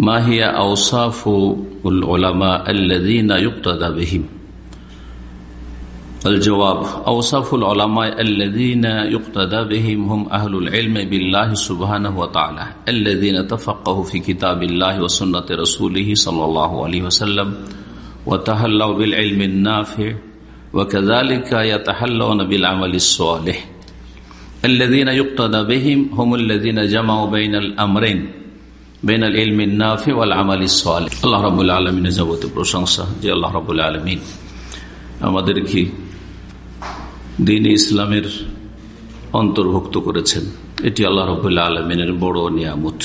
ما هي أوصاف العلماء الذين يقتدى بهم؟ الجواب أوصاف العلماء الذين يقتدى بهم هم أهل العلم بالله سبحانه وتعالى الذين تفقهوا في كتاب الله وسنة رسوله صلى الله عليه وسلم وتحلوا بالعلم النافع وكذلك يتحلون بالعمل الصالح. الذين يقتدى بهم هم الذين جمعوا بين الأمرين Ben আল ইলমিন নাফি ওয়াল আমাল ইসাল আল্লাহ রাবুল্লাহ আলমিনের যাবতীয় প্রশংসা যে আল্লাহ রাবুল্লাহ আলমিন আমাদেরকে দিন ইসলামের অন্তর্ভুক্ত করেছেন। এটি আল্লাহ রবুল্লাহ আলমিনের বড় নিয়ামত।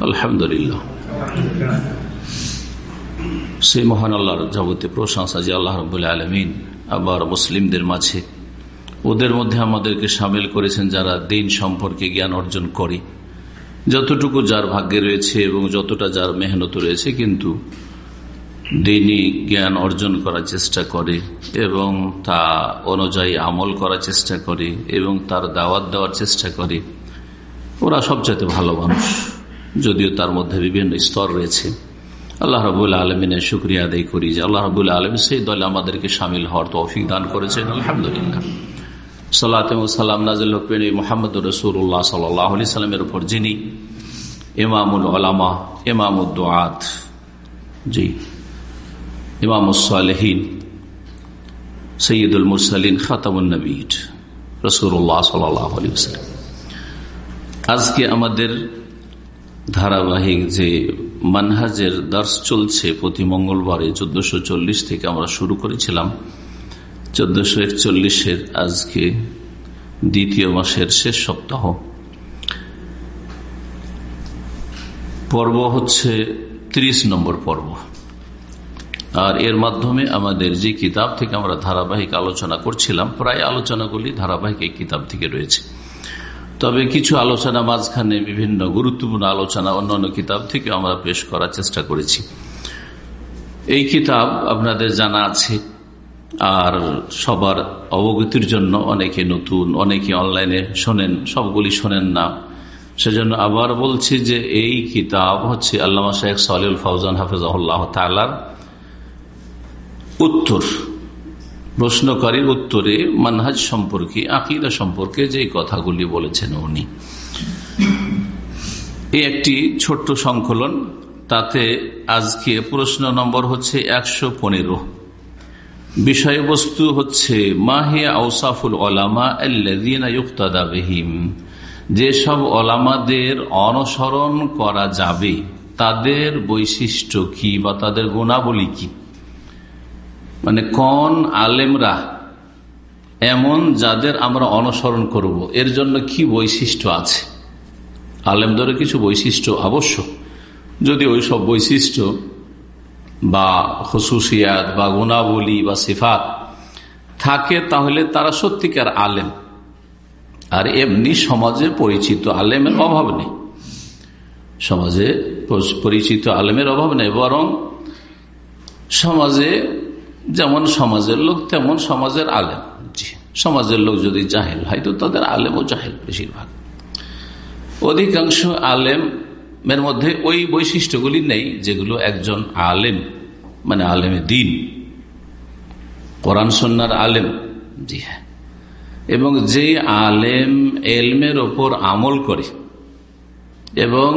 আলহামদুলিল্লাহ। সেই মহান আল্লাহর যাবতীয় প্রশংসা যে আল্লাহ রবুল্লাহ আলমিন আবার মুসলিমদের মাঝে ওদের মধ্যে আমাদেরকে সামিল করেছেন যারা দিন সম্পর্কে জ্ঞান অর্জন করে। যতটুকু যার ভাগ্যে রয়েছে এবং যতটা যার মেহনত রয়েছে, কিন্তু দিনই জ্ঞান অর্জন করার চেষ্টা করে এবং তা অনুযায়ী আমল করার চেষ্টা করে এবং তার দাওয়াত দেওয়ার চেষ্টা করে। ওরা সবচাইতে ভালো মানুষ, যদিও তার মধ্যে বিভিন্ন স্তর রয়েছে। আল্লাহ রবুল আলমিনের শুক্রিয়া আদায় করি যে আল্লাহ রবুল আলম সেই দলে আমাদেরকে সামিল হওয়ার তো তৌফিক দান করেছেন। আলহামদুলিল্লাহ। সালাম নাজিল হকবেন মোহাম্মদ রসুল্লাহ সাল্লাহ আলি সাল্লামের উপর যিনি ইমামুল আলামা ইমামুদ্দোয়াত জি। ইমামুসালহীন সৈয়দুল মুরসালিন খাতামুন্নবীর রসুল্লাহ সাল্লাহ সাল্লাম আজকে আমাদের ধারাবাহিক যে মানহাজের দার্স চলছে প্রতি মঙ্গলবারে চোদ্দশো থেকে আমরা শুরু করেছিলাম। চোদ্দশো একচল্লিশের আজকে দ্বিতীয় মাসের শেষ সপ্তাহ। পর্ব হচ্ছে ৩০ নম্বর পর্ব। আর এর মাধ্যমে আমাদের যে কিতাব থেকে আমরা ধারাবাহিক আলোচনা করছিলাম, প্রায় আলোচনাগুলি ধারাবাহিক এই কিতাব থেকে রয়েছে। তবে কিছু আলোচনা মাঝখানে বিভিন্ন গুরুত্বপূর্ণ আলোচনা অন্যান্য কিতাব থেকে আমরা পেশ করার চেষ্টা করেছি। এই কিতাব আপনাদের জানা আছে। আর সবার অবগতির জন্য অনেকে নতুন, অনেকে অনলাইনে শোনেন, সবগুলি শোনেন না। সেজন্য আবার বলছি যে এই কিতাব হচ্ছে আল্লামা শেখ সালিউল ফৌজান হাফিজাহ তালার উত্তর, প্রশ্নকারীর উত্তরে মানহাজ সম্পর্কে, আকিদা সম্পর্কে যে কথাগুলি বলেছেন উনি। এই একটি ছোট্ট সংকলন, তাতে আজকে প্রশ্ন নম্বর হচ্ছে একশো পনেরো। বিষয়বস্তু হচ্ছে মাহিয়া আউসাফুল ওলামা যেসব ওলামাদের অনুসরণ করা যাবে, তাদের বৈশিষ্ট্য কি বা তাদের গুণাবলী কি? মানে কোন আলেমরা এমন যাদের আমরা অনুসরণ করব, এর জন্য কি বৈশিষ্ট্য আছে? আলেমদের কিছু বৈশিষ্ট্য আবশ্যক যদি ওই সব বৈশিষ্ট্য বা খসুসিয়াত বা গুণাবলী বা সিফাত থাকে, তাহলে তারা সত্যিকার আলেম। আর এমনি সমাজে পরিচিত আলেমের অভাব নেই। সমাজে পরিচিত আলেমের অভাব নেই, বরং সমাজে যেমন সমাজের লোক, তেমন সমাজের আলেম। সমাজের লোক যদি জাহেল হয়, তো তাদের আলেমও জাহেল বেশিরভাগ। অধিকাংশ আলেম এর মধ্যে ওই বৈশিষ্ট্যগুলি নেই যেগুলো একজন আলেম মানে আলেমে দিন, কোরআন সন্ন্যার আলেম, জি হ্যাঁ এবং যে আলেম এলমের ওপর আমল করে এবং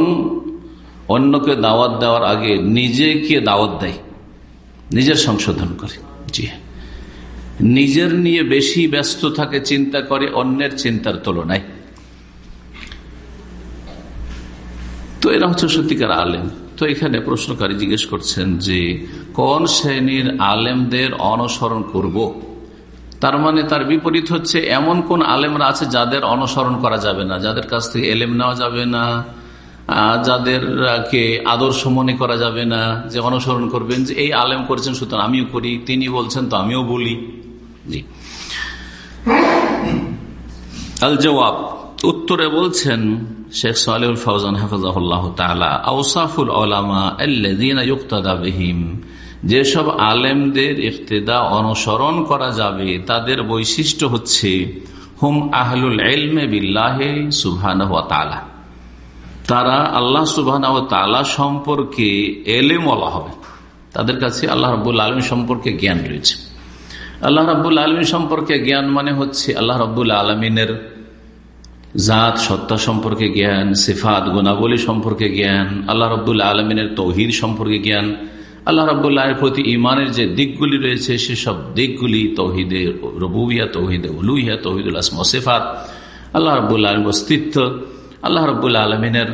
অন্যকে দাওয়াত দেওয়ার আগে নিজেকে দাওয়াত দেয়, নিজের সংশোধন করে, জি হ্যাঁ নিজের নিয়ে বেশি ব্যস্ত থাকে, চিন্তা করে অন্যের চিন্তার তুলনায়। তো এরা হচ্ছে সত্যিকার আলেম। তো এখানে প্রশ্নকারী জিজ্ঞেস করছেন যে, কোন শ্রেণির আলেমদের অনুসরণ করব। তার মানে তার বিপরীত হচ্ছে, এমন কোন আলেমরা আছে যাদের অনুসরণ করা যাবে না, যাদের কাছ থেকে এলেম নেওয়া যাবে না যাদেরকে আদর্শ মনে করা যাবে না, যে অনুসরণ করবেন, যে এই আলেম করেছেন, সুতরাং আমিও করি, তিনি বলছেন তো আমিও বলি। জি। আল জবাব উত্তরে বলছেন শেখ সালেউল ফৌজান হাফিজাহুল্লাহ আউসাফুল আলামা বিহিম যেসব আলেমদের ইফতেদা অনুসরণ করা যাবে, তাদের বৈশিষ্ট্য হচ্ছে, হুম আহলুল এলমে বিল্লাহে সুবহান তারা আল্লাহ সুবাহ তালা সম্পর্কে এলেম বলা হবে। তাদের কাছে আল্লাহ রব্বুল আলম সম্পর্কে জ্ঞান রয়েছে। আল্লাহ রব্বুল আলমী সম্পর্কে জ্ঞান মানে হচ্ছে আল্লাহ রব্বুল আলমিনের জাত, সত্তা সম্পর্কে জ্ঞান, সিফাত, গুণাবলী সম্পর্কে জ্ঞান, আল্লাহ রব্বুল আলমিনের তৌহিদ সম্পর্কে জ্ঞান, আল্লাহ রব্বুল্লাহের প্রতি ইমানের যে দিকগুলি রয়েছে, সেসব দিকগুলি তৌহিদে রবুইয়া তৌহিদে উলুইয়া তৌহিদুল আসম সিফাত, আল্লাহ রব্বুল্লাহ অস্তিত্ব, আল্লাহ রব্বুল্লা আলমিনের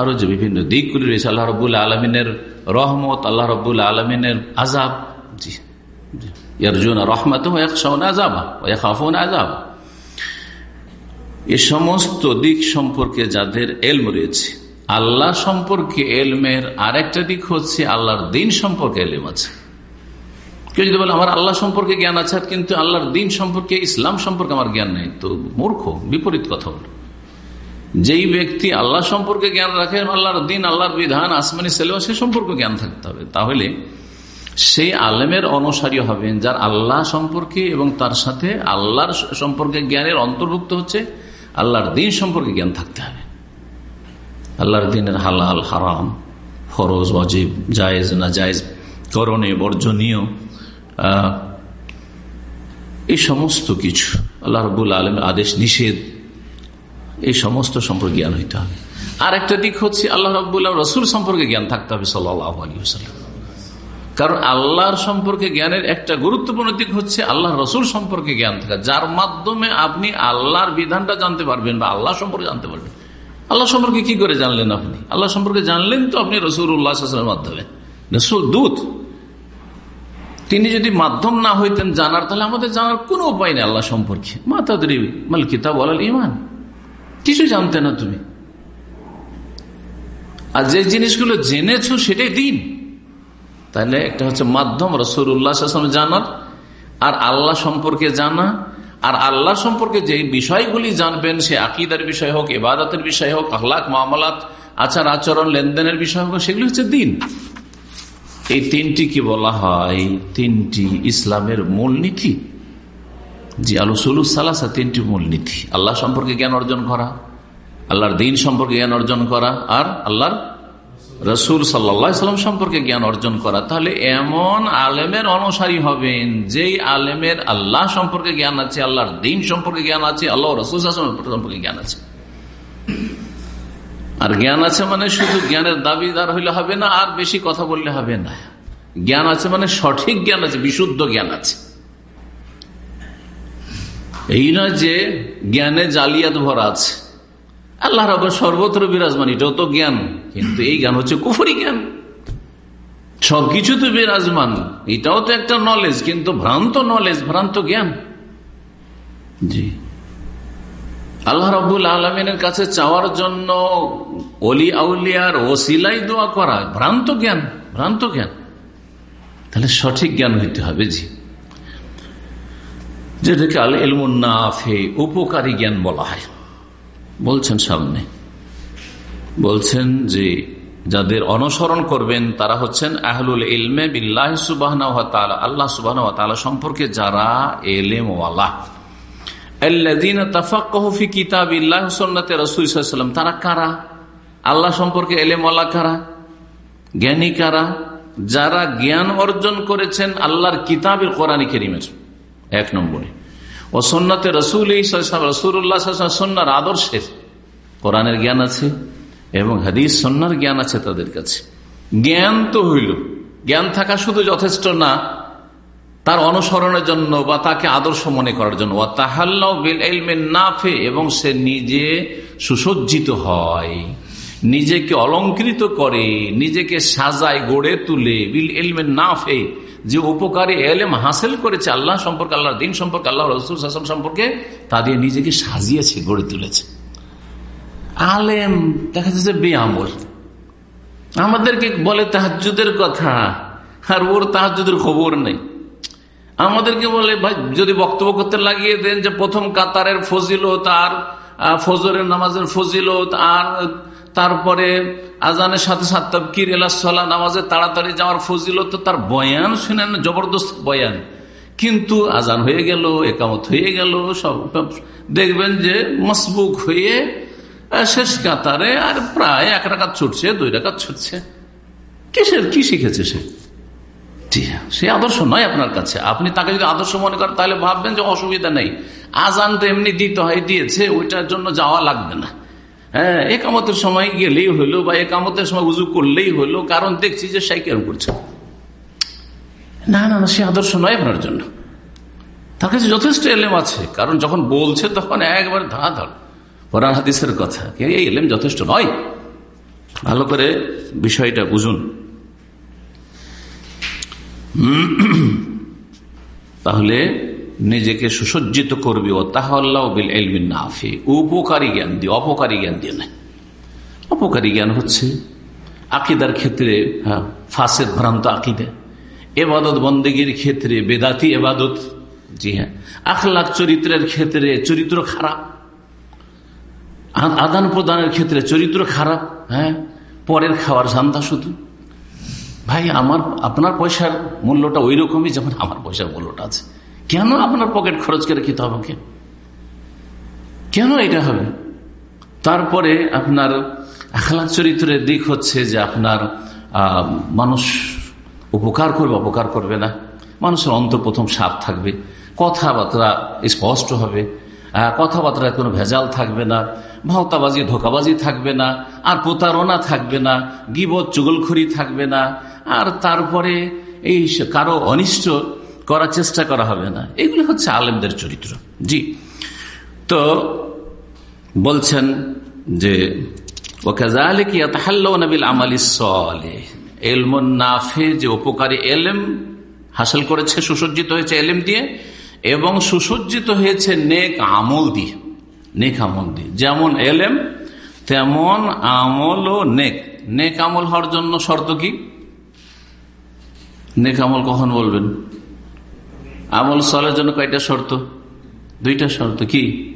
আরও যে বিভিন্ন দিকগুলি রয়েছে, আল্লাহ রব্বুল্লা আলমিনের রহমত, আল্লাহ রব্বুল্লা আলমিনের আজাব জি ইয়ারজুন রহমত আজাবা খাফুন আজাব এ সমস্ত দিক সম্পর্কে যাদের এলম রয়েছে, আল্লাহ সম্পর্কে এলমের আরেকটা দিক হচ্ছে আল্লাহর দিন সম্পর্কে এলম আছে। কেউ যদি বলে, আমার আল্লাহ সম্পর্কে জ্ঞান আছে কিন্তু আল্লাহর দিন সম্পর্কে, ইসলাম সম্পর্কে আমার জ্ঞান নেই, তো মূর্খ, বিপরীত কথা বল। যেই ব্যক্তি আল্লাহ সম্পর্কে জ্ঞান রাখে, আল্লাহর দিন, আল্লাহর বিধান, আসমানি সেলেবা সে সম্পর্কে জ্ঞান থাকতে হবে। তাহলে সেই আলেমের অনুসারী হবেন, যার আল্লাহ সম্পর্কে এবং তার সাথে আল্লাহর সম্পর্কে জ্ঞানের অন্তর্ভুক্ত হচ্ছে আল্লাহর দিন সম্পর্কে জ্ঞান থাকতে হবে। আল্লাহর দিনের হালাল, হারাম, ফরজ অজিব জায়েজ না জায়েজ করণে বর্জনীয় এই সমস্ত কিছু আল্লাহ রবুল আলমের আদেশ নিষেধ, এই সমস্ত সম্পর্কে জ্ঞান হইতে হবে। আর একটা দিক হচ্ছে আল্লাহ রবুল্লাহ রসুল সম্পর্কে জ্ঞান থাকতে হবে সাল্লাহ আলী কারণ আল্লাহর সম্পর্কে জ্ঞানের একটা গুরুত্বপূর্ণ দিক হচ্ছে আল্লাহ রসুল সম্পর্কে জ্ঞান থাকা, যার মাধ্যমে আপনি আল্লাহর বিধানটা জানতে পারবেন বা আল্লাহ সম্পর্কে জানতে পারবেন। আল্লাহ সম্পর্কে কি করে জানলেন আপনি? আল্লাহ সম্পর্কে জানলেন তো আপনি রসুল উল্লাহামের মাধ্যমে। রসুল দূত। তিনি যদি মাধ্যম না হইতেন জানার, তাহলে আমাদের জানার কোনো উপায় নেই আল্লাহ সম্পর্কে। মাতাদি মাল কিতাব আলাল ইমান কিছু জানতে না তুমি। আর যে জিনিসগুলো জেনেছো সেটাই দিন। তাহলে একটা হচ্ছে মাধ্যম রসুল্লাহ জানার, আর আল্লাহ সম্পর্কে জানা, আর আল্লাহ সম্পর্কে যে বিষয়গুলি জানবেন, সে আকিদার বিষয় হোক এবাদতের বিষয় হোক আহ্লাক মামলাত, আচার, আচরণ, লেনদেনের বিষয় হোক, সেগুলি হচ্ছে দিন। এই তিনটি কি বলা হয়? তিনটি ইসলামের মূলনীতি। জি আলুসুল সালাসা, তিনটি মূলনীতি। আল্লাহ সম্পর্কে জ্ঞান অর্জন করা, আল্লাহর দিন সম্পর্কে জ্ঞান অর্জন করা, আর আল্লাহর রসুল সাল্লাম সম্পর্কে জ্ঞান অর্জন করা, তাহলে এমন আলেমের অনুসারী হবেন, যেই আলেমের আল্লাহ সম্পর্কে জ্ঞান আছে, আল্লাহর দিন সম্পর্কে জ্ঞান আছে, আল্লাহ রসুল সম্পর্কে জ্ঞান আছে। আর জ্ঞান আছে মানে শুধু জ্ঞানের দাবিদার হইলে হবে না, আর বেশি কথা বললে হবে না। জ্ঞান আছে মানে সঠিক জ্ঞান আছে, বিশুদ্ধ জ্ঞান আছে। এই নয় যে জ্ঞানে জালিয়াত ভরা আছে। আল্লাহ রব সর্বত্র বিরাজমান, এটাও তো জ্ঞান, কিন্তু এই জ্ঞান হচ্ছে কুফরি জ্ঞান। সবকিছু তো বিরাজমান, এটাও তো একটা নলেজ কিন্তু ভ্রান্ত নলেজ ভ্রান্ত জ্ঞান। জি। আল্লাহ রবুল আলমিনের কাছে চাওয়ার জন্য অলি আউলিয়ার ওসিলাই দোয়া করা, ভ্রান্ত জ্ঞান ভ্রান্ত জ্ঞান। তাহলে সঠিক জ্ঞান হইতে হবে, জি। যেটাকে আল এলমুন্নাফে উপকারী জ্ঞান বলা হয়। বলছেন সামনে। বলছেন যে, যাদের অনুসরণ করবেন, তারা হচ্ছেন আহলুল ইলমে বিল্লাহ সুবাহ আল্লাহ সুবাহ সম্পর্কে যারা এলেমওয়ালা। তারা কারা? আল্লাহ সম্পর্কে এলেমওয়ালা কারা? জ্ঞানী কারা? যারা জ্ঞান অর্জন করেছেন আল্লাহর কিতাবের কোরআন কেরিমের। এক নম্বরে। ও সন্ন্যতে রসুল রসুল্লাহ সন্ন্যার আদর্শের কোরআনের জ্ঞান আছে এবং হাদিস সন্ন্যার জ্ঞান আছে তাদের কাছে। জ্ঞান তো হইল। জ্ঞান থাকা শুধু যথেষ্ট না, তার অনুসরণের জন্য বা তাকে আদর্শ মনে করার জন্য। নাফে, এবং সে নিজে সুসজ্জিত হয়। নিজেকে অলঙ্কৃত করে, নিজেকে সাজায়, গড়ে তুলে, বিল এলমেন নাফে, যে উপকারে এলেম হাসিল করেছে আল্লাহ সম্পর্কে, আল্লাহর দিন সম্পর্কে আল্লাহ রসুল হাসান সম্পর্কে, তা দিয়ে নিজেকে সাজিয়েছে, গড়ে তুলেছে। আলেম দেখা যাচ্ছে বেআমল আমাদেরকে বলে তাহাজুদের কথা, আর ওর তাহাজুদের খবর নেই। আমাদেরকে বলে, ভাই, যদি বক্তব্য করতে লাগিয়ে দেন যে প্রথম কাতারের ফজিলত আর ফজরের নামাজের ফজিলত আর তারপরে আজানের সাথে সাথে কির এলাসলা নামাজের তাড়াতাড়ি যাওয়ার ফজিলত তার বয়ান শুনেন, জবরদস্ত বয়ান। কিন্তু আজান হয়ে গেল, একামত হয়ে গেল, সব দেখবেন যে মসবুক হয়ে শেষ কাতারে আর প্রায় এক রাকাত ছুটছে, দুই রাকাত ছুটছে। কিসের, কি শিখেছে সে? সে আদর্শ নয় আপনার কাছে। আপনি তাকে যদি আদর্শ মনে করেন, তাহলে ভাববেন যে অসুবিধা নেই। আজান তো এমনি দিতে হয়, দিয়েছে, ওইটার জন্য যাওয়া লাগবে না। হ্যাঁ একামতের সময় গেলেই হলো বা একামতের সময় উজু করলেই হলো, কারণ দেখছি যে সাই কেরম করছে। না না না, সে আদর্শ নয় আপনার জন্য। তার কাছে যথেষ্ট এলেম আছে, কারণ যখন বলছে তখন একবার ধা ধর। কোরআন হাদিসের কথা এই এলেম যথেষ্ট নয়? ভালো করে বিষয়টা বুঝুন। তাহলে নিজেকে সুসজ্জিত করবি। ও তাহল্লাহ বিল উপকারী জ্ঞান দিয়ে অপকারী জ্ঞান দিয়ে নেয় অপকারী জ্ঞান হচ্ছে আকিদার ক্ষেত্রে হ্যাঁ, ফাঁসের ভ্রান্ত আকিদে। এবাদত বন্দেগীর ক্ষেত্রে বেদাতি এবাদত জি হ্যাঁ। আখলাখ চরিত্রের ক্ষেত্রে চরিত্র খারাপ। আদান প্রদানের ক্ষেত্রে চরিত্র খারাপ হ্যাঁ। পরের খাওয়ার ধান্দা শুধু। ভাই আমার আপনার পয়সার মূল্যটা ওই রকমই যেমন আমার পয়সার মূল্যটা আছে। কেন আপনার পকেট খরচ করে খেতে হবে কেন এটা হবে? তারপরে আপনার আখলাখ চরিত্রের দিক হচ্ছে যে আপনার মানুষ উপকার করবে, অপকার করবে না। মানুষের অন্তর প্রথম সাপ থাকবে। কথাবার্তা স্পষ্ট হবে। কথাবার্তায় কোনো ভেজাল থাকবে না। ভাওতাবাজি, ধোকাবাজি থাকবে না। আর প্রতারণা থাকবে না। গিবত, চুগলখড়ি থাকবে না। আর তারপরে এই কারও অনিষ্ট করার চেষ্টা করা হবে না। এগুলি হচ্ছে আলেমদের চরিত্র। জি। তো বলছেন যে নাফে যে উপকারী এলেম হাসিল করেছে, সুসজ্জিত হয়েছে এলেম দিয়ে, এবং সুসজ্জিত হয়েছে নেক আমল দিয়ে, নেক আমল দিয়ে। যেমন এলেম, তেমন আমল ও নেক। নেক আমল হওয়ার জন্য শর্ত কি? নেক আমল কখন বলবেন? আমল সালের জন্য কয়টা শর্ত? দুইটা শর্ত কি?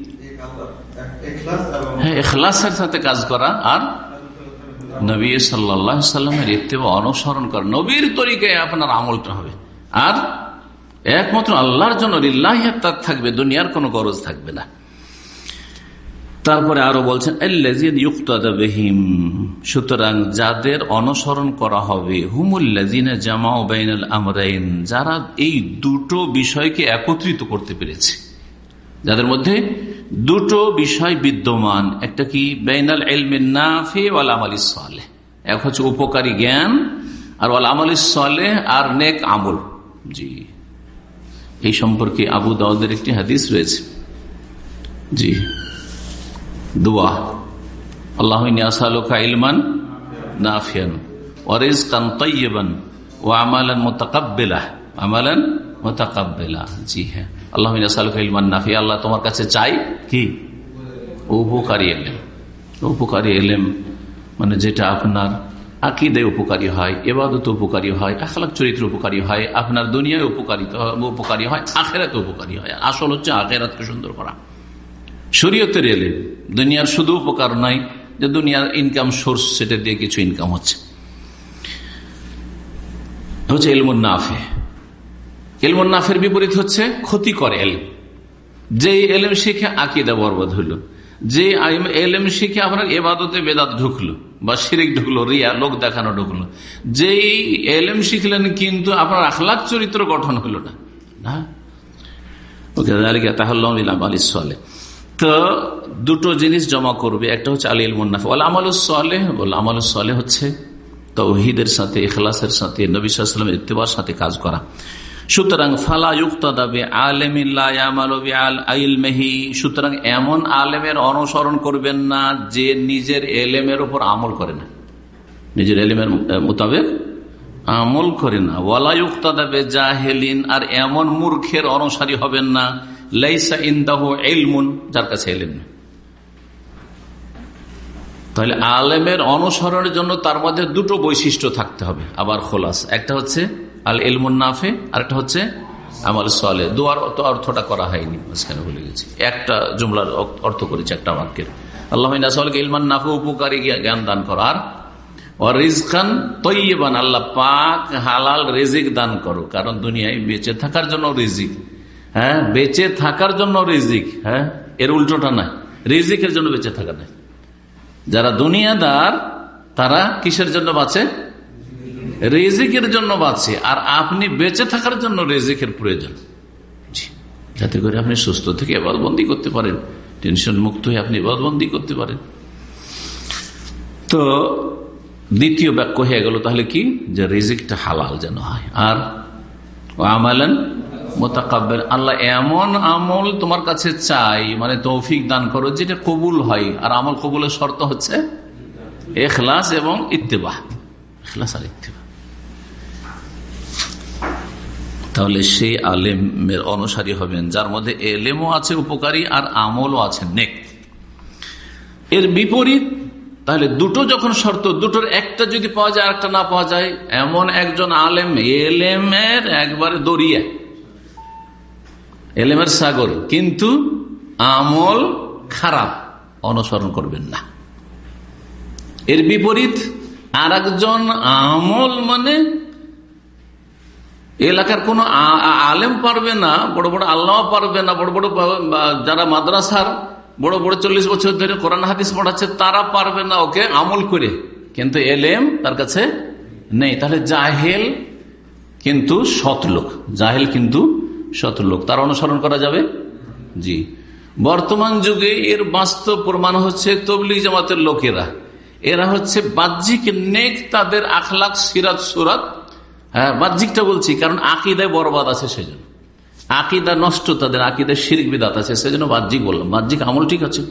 হ্যাঁ এখলাসের সাথে কাজ করা আর নবী সাল্লামের ইত্তেবা অনুসরণ করা। নবীর তরিকায় আপনার আমলটা হবে। আর একমাত্র আল্লাহর জন্য তার থাকবে, দুনিয়ার কোনো গরজ থাকবে না। তারপরে আরও বলছেন সুতরাং যাদের অনুসরণ করা হবে হুমুল্লাজিনা জামা বাইনাল আমরাইন, যারা এই দুটো বিষয়কে একত্রিত করতে পেরেছে। যাদের মধ্যে দুটো বিষয় বিদ্যমান, একটা কি? বেইনাল এলমিন নাফে ওয়াল আমাল সালে এক হচ্ছে উপকারী জ্ঞান, আর ওয়াল আমাল সালে আর নেক আমল। জি। এই সম্পর্কে আবু দাউদের একটি হাদিস রয়েছে। জি। দোয়া ও মোতাকাব্বেলা মোতাকাব্বেলা জি হ্যাঁ আল্লাহ তোমার কাছে চাই কি? উপকারী এলেম উপকারী এলেম মানে যেটা আপনার আকিদে উপকারী হয় এবাদত উপকারী হয়, আখলাক চরিত্র উপকারী হয়, আপনার দুনিয়ায় উপকারিত, উপকারী হয়, আখেরাতে উপকারী হয়। আসল হচ্ছে আখেরাতকে সুন্দর করা। শরীয়তের এলে দুনিয়ার শুধু উপকার নয় যে দুনিয়ার ইনকাম সোর্স সেটা দিয়ে কিছু ইনকাম হচ্ছে। হচ্ছে এলমুন নাফে। এলমুন নাফের বিপরীত হচ্ছে ক্ষতি করে এল। যে এলম শিখে আকিদা বরবাদ হইল যে এলএম শিখে আপনার এবাদতে বেদাত ঢুকলো বা শিরিক ঢুকলো, রিয়া, লোক দেখানো ঢুকলো, যেই এলএম শিখলেন কিন্তু আপনার আখলাখ চরিত্র গঠন হলো না। না? ওকে তাহলে তো দুটো জিনিস জমা করবে। একটা হচ্ছে আলিল মুন্নাফ বলে আমল সালে বলে আমল সালে হচ্ছে তৌহিদের সাথে এখলাসের সাথে নবিসামের ইত্তেবার সাথে কাজ করা। সুতরাং ফালা দাবে আলমেহি সুতরাং এমন আলেমের অনুসরণ করবেন না যে নিজের এলেমের উপর আমল করে না। নিজের এলেমের মোতাবেক আমল করে না। ওয়ালা দাবে জাহেলিন। আর এমন মূর্খের অনুসারী হবেন না লাইসা ইন্দাহ এলমুন যার কাছে এলেন তাহলে আলেমের অনুসরণের জন্য তার মধ্যে দুটো বৈশিষ্ট্য থাকতে হবে, আবার খোলাস। একটা হচ্ছে আল এলমুন নাফে আর একটা হচ্ছে আমল সলে দুয়ার অর্থটা করা হয়নি, মাঝখানে ভুলে গেছি। একটা জুমলার অর্থ করেছে একটা বাক্যের। আল্লাহ ইলমান নাফে, উপকারী জ্ঞান দান করার রিজকান তৈবান আল্লাহ পাক হালাল রেজিক দান করো, কারণ দুনিয়ায় বেঁচে থাকার জন্য রিজিক। হ্যাঁ বেঁচে থাকার জন্য রিজিক হ্যাঁ এর উল্টোটা নাই। রিজিকের জন্য বেঁচে থাকা নাই। যারা দুনিয়াদার, তারা কিসের জন্য বাঁচে? রেজিকের জন্য বাঁচে। আর আপনি বেঁচে থাকার জন্য রেজিকের প্রয়োজন। যাতে করে আপনি সুস্থ থেকে এবাদবন্দি করতে পারেন। টেনশন মুক্ত হয়ে আপনি এবাদবন্দি করতে পারেন। তো, দ্বিতীয় বাক্য হয়ে গেল, তাহলে কি? যে রেজিকটা হালাল যেন হয়। আর আমালেন মোতাকাব্বের আল্লাহ এমন আমল তোমার কাছে চাই মানে তৌফিক দান করো যেটা কবুল হয়। আর আমল কবুলের শর্ত হচ্ছে এখলাস এবং ইত্তেবা। এখলাস আর ইত্তেবা। তাহলে সেই আলেমের অনুসারী হবেন, যার মধ্যে এলেমও আছে, উপকারী আর আমলও আছে। নেক। এর বিপরীত, তাহলে দুটো যখন শর্ত, দুটোর একটা যদি পাওয়া যায় আর একটা না পাওয়া যায়, এমন একজন আলেম, এলেমের একবারে দরিয়া। এলেমের সাগর, কিন্তু আমল খারাপ, অনুসরণ করবেন না। এর বিপরীত আর আমল মানে এলাকার কোন আলেম পারবে না, বড় বড় আল্লাহ পারবে না, বড় বড় যারা মাদ্রাসার বড় বড় চল্লিশ বছর ধরে কোরআন হাদিস পড়াচ্ছে, তারা পারবে না ওকে আমল করে। কিন্তু এলেম তার কাছে নেই। তাহলে জাহেল কিন্তু সৎ লোক। জাহেল কিন্তু লোক। তার অনুসরণ করা যাবে? জি। বর্তমান যুগে এর বাস্তব প্রমাণ হচ্ছে তবলি জামাতের লোকেরা। এরা হচ্ছে বাহ্যিক নেক, তাদের আখলাখ, সিরাত, সুরাত। হ্যাঁ বাহ্যিকটা বলছি, কারণ আকিদায় বরবাদ আছে সেজন্য। আকিদা নষ্ট, তাদের আকিদায় শিরিক বিদাত আছে, সেজন্য বাহ্যিক বললাম। বাহ্যিক আমল ঠিক আছে।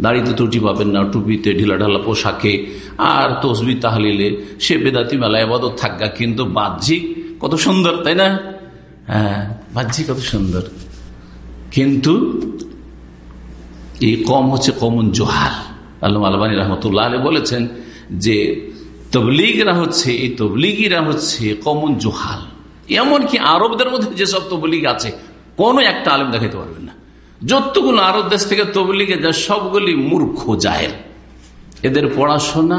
দাড়িতে ত্রুটি পাবেন না, টুপিতে ঢিলা ঢালা পোশাকে, আর তসবি তাহলিলে সে বেদাতি মেলায় আবাদত থাকা কিন্তু বাহ্যিক কত সুন্দর, তাই না? হ্যাঁ কত সুন্দর। কিন্তু এই কম হচ্ছে কমন জোহাল আল্লাহ আলবানী রহমতুল্লাহ আলী বলেছেন যে তবলিগরা হচ্ছে, এই তবলিগিরা হচ্ছে কমন জোহাল এমনকি আরবদের মধ্যে যেসব তবলিগ আছে, কোনো একটা আলেম দেখাইতে পারবেন না। যতগুলো আরব দেশ থেকে তবলিগে যা সবগুলি মূর্খ জাহের এদের পড়াশোনা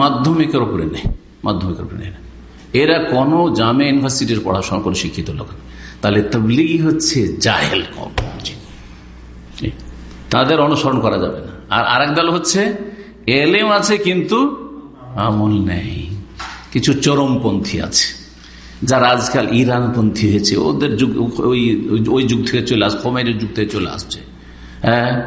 মাধ্যমিকের উপরে নেই, মাধ্যমিকের উপরে নেই। এরা কোনো জামে ইউনিভার্সিটির পড়াশোনা করে শিক্ষিত লোক তাহলে তবলিগি হচ্ছে জাহেল কম। তাদের অনুসরণ করা যাবে না। আর আরেক দল হচ্ছে, এলেম আছে কিন্তু আমল নেই। কিছু চরমপন্থী আছে। যারা আজকাল ইরানপন্থী হয়েছে, ওদের যুগ, ওই ওই যুগ থেকে চলে আস কমের যুগ থেকে চলে আসছে। হ্যাঁ?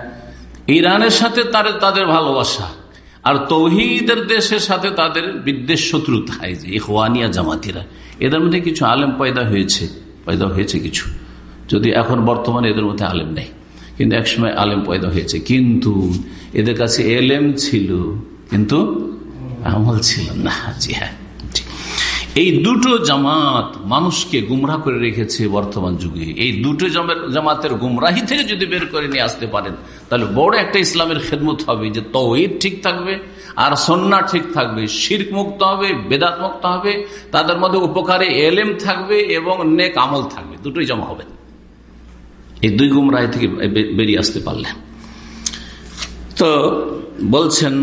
ইরানের সাথে তাদের ভালোবাসা। আর তৌহিদের দেশের সাথে তাদের বিদ্বেষ শত্রুতায় যে ইহওয়ানিয়া জামাতিরা, এদের মধ্যে কিছু আলেম পয়দা হয়েছে পয়দা হয়েছে কিছু। যদি এখন বর্তমানে এদের মধ্যে আলেম নেই, কিন্তু একসময় আলেম পয়দা হয়েছে। কিন্তু এদের কাছে এলেম ছিল, কিন্তু আমল ছিল না। জি হ্যাঁ। এই দুটো জামাত মানুষকে গুমরা করে রেখেছে বর্তমান যুগে। এই দুটো জামাতের গুমরাহি থেকে যদি বের করে নিয়ে আসতে পারেন, তাহলে বড় একটা ইসলামের খেদমত হবে যে তহিদ ঠিক থাকবে, আর সন্না ঠিক থাকবে, শির্ক মুক্ত হবে, বেদাত মুক্ত হবে, তাদের মধ্যে উপকারে এলেম থাকবে এবং নেক আমল থাকবে। দুটোই জমা হবে। এই দুই গুমরাহি থেকে বেরিয়ে আসতে পারলেন। তো বলছেন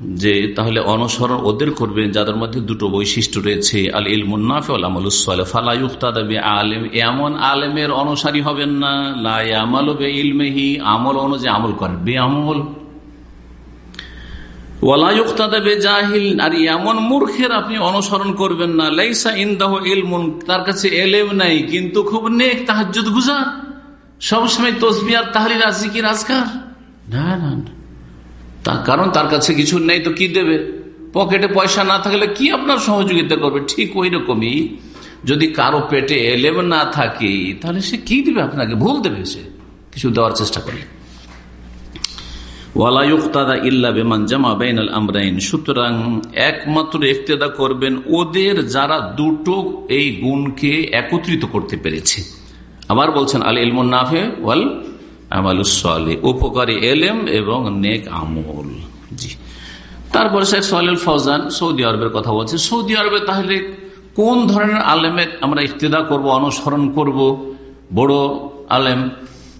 যে তাহলে অনুসরণ ওদের করবেন যাদের মধ্যে দুটো বৈশিষ্ট্য রয়েছে। আল ইল মুন্নাফে আলেম, এমন আলেমের অনুসারী হবেন না। লাইমাল ইলমেহি, আমল অনুযায়ী আমল করেন। বে আমল আর এমন মূর্খের আপনি অনুসরণ করবেন না। লাইসা ইন্দাহ ইলমুন, তার কাছে এলেম নাই, কিন্তু খুব নেক তাহাজুদ গুজার। সবসময় তসবি আর তাহরির আজিকির। আজকার না না। কারণ তার কাছে কিছু নেই তো কি দেবে? পকেটে পয়সা না থাকলে কি আপনার সহযোগিতা করবে? ঠিক ওই রকমই। যদি কারও পেটে এলেম না থাকে, তাহলে সে কি দিবে আপনাকে? ভুল দেবে সে। কিছু দেওয়ার চেষ্টা করলে। সুতরাং একমাত্র ইফতেদা করবেন ওদের যারা দুটো এই গুণকে একত্রিত করতে পেরেছে। আবার বলছেন আল ইলমুন নাফে ওয়াল আমালুসলে উপকারী এলেম এবং নেক আমল। জি। তারপরে শেখ সোহাল ফৌজান সৌদি আরবের কথা বলছে। সৌদি আরবে তাহলে কোন ধরনের আলেমের আমরা ইফতেদা করব, অনুসরণ করব? বড় আলেম,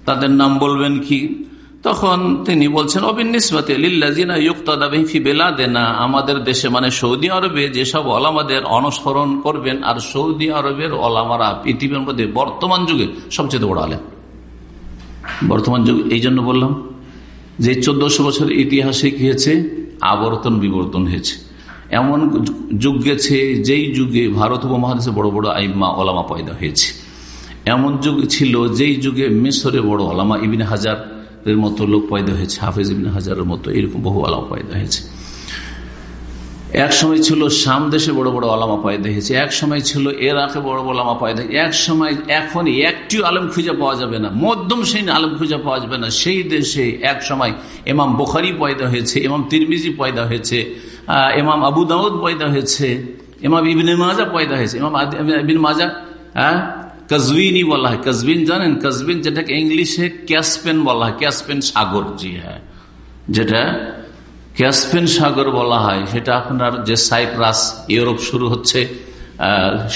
তাদের নাম বলবেন কি? তখন তিনি বলছেন অবিনিসবাতে লিল্লাজিনা ইউক্তাদাফি বেলা দেনা আমাদের দেশে মানে সৌদি আরবে যেসব ওলামাদের অনুসরণ করবেন, আর সৌদি আরবের ওলামারা পৃথিবীর মধ্যে বর্তমান যুগে সবচেয়ে বড় আলেম। বর্তমান যুগ, এই জন্য বললাম যে চোদ্দশো বছর ইতিহাসে কি হয়েছে আবর্তন বিবর্তন হয়েছে। এমন যুগ গেছে, যেই যুগে ভারত উপমহাদেশে বড় বড় আইমা ওলামা পয়দা হয়েছে। এমন যুগ ছিল, যেই যুগে মিশরে বড় ওলামা ইবিন হাজারের মতো লোক পয়দা হয়েছে, হাফেজ ইবিন হাজারের মতো, এরকম বহু ওলামা পয়দা হয়েছে। এক সময় ছিল শাম দেশে বড় বড় আলামা পয়দা হয়েছে, এক সময় ছিল এর এরাকে বড় বড় আলামা পয়দা এক সময় এখন একটি আলম খুঁজে পাওয়া যাবে না, মধ্যম সেই আলম খুঁজে পাওয়া যাবে না, সেই দেশে এক সময় এমাম বোখারি পয়দা হয়েছে এমাম তিরমিজি পয়দা হয়েছে এমাম আবু দাউদ পয়দা হয়েছে এমাম ইবিন মাজা পয়দা হয়েছে এমাম ইবিন মাজা হ্যাঁ? কজবিনই বলা হয়, কজবিন জানেন? কজবিন যেটাকে ইংলিশে ক্যাসপেন বলা হয়, ক্যাসপেন সাগর, জি হ্যাঁ যেটা ক্যাসপেন সাগর বলা হয়, সেটা আপনার যে সাইপ্রাস ইউরোপ শুরু হচ্ছে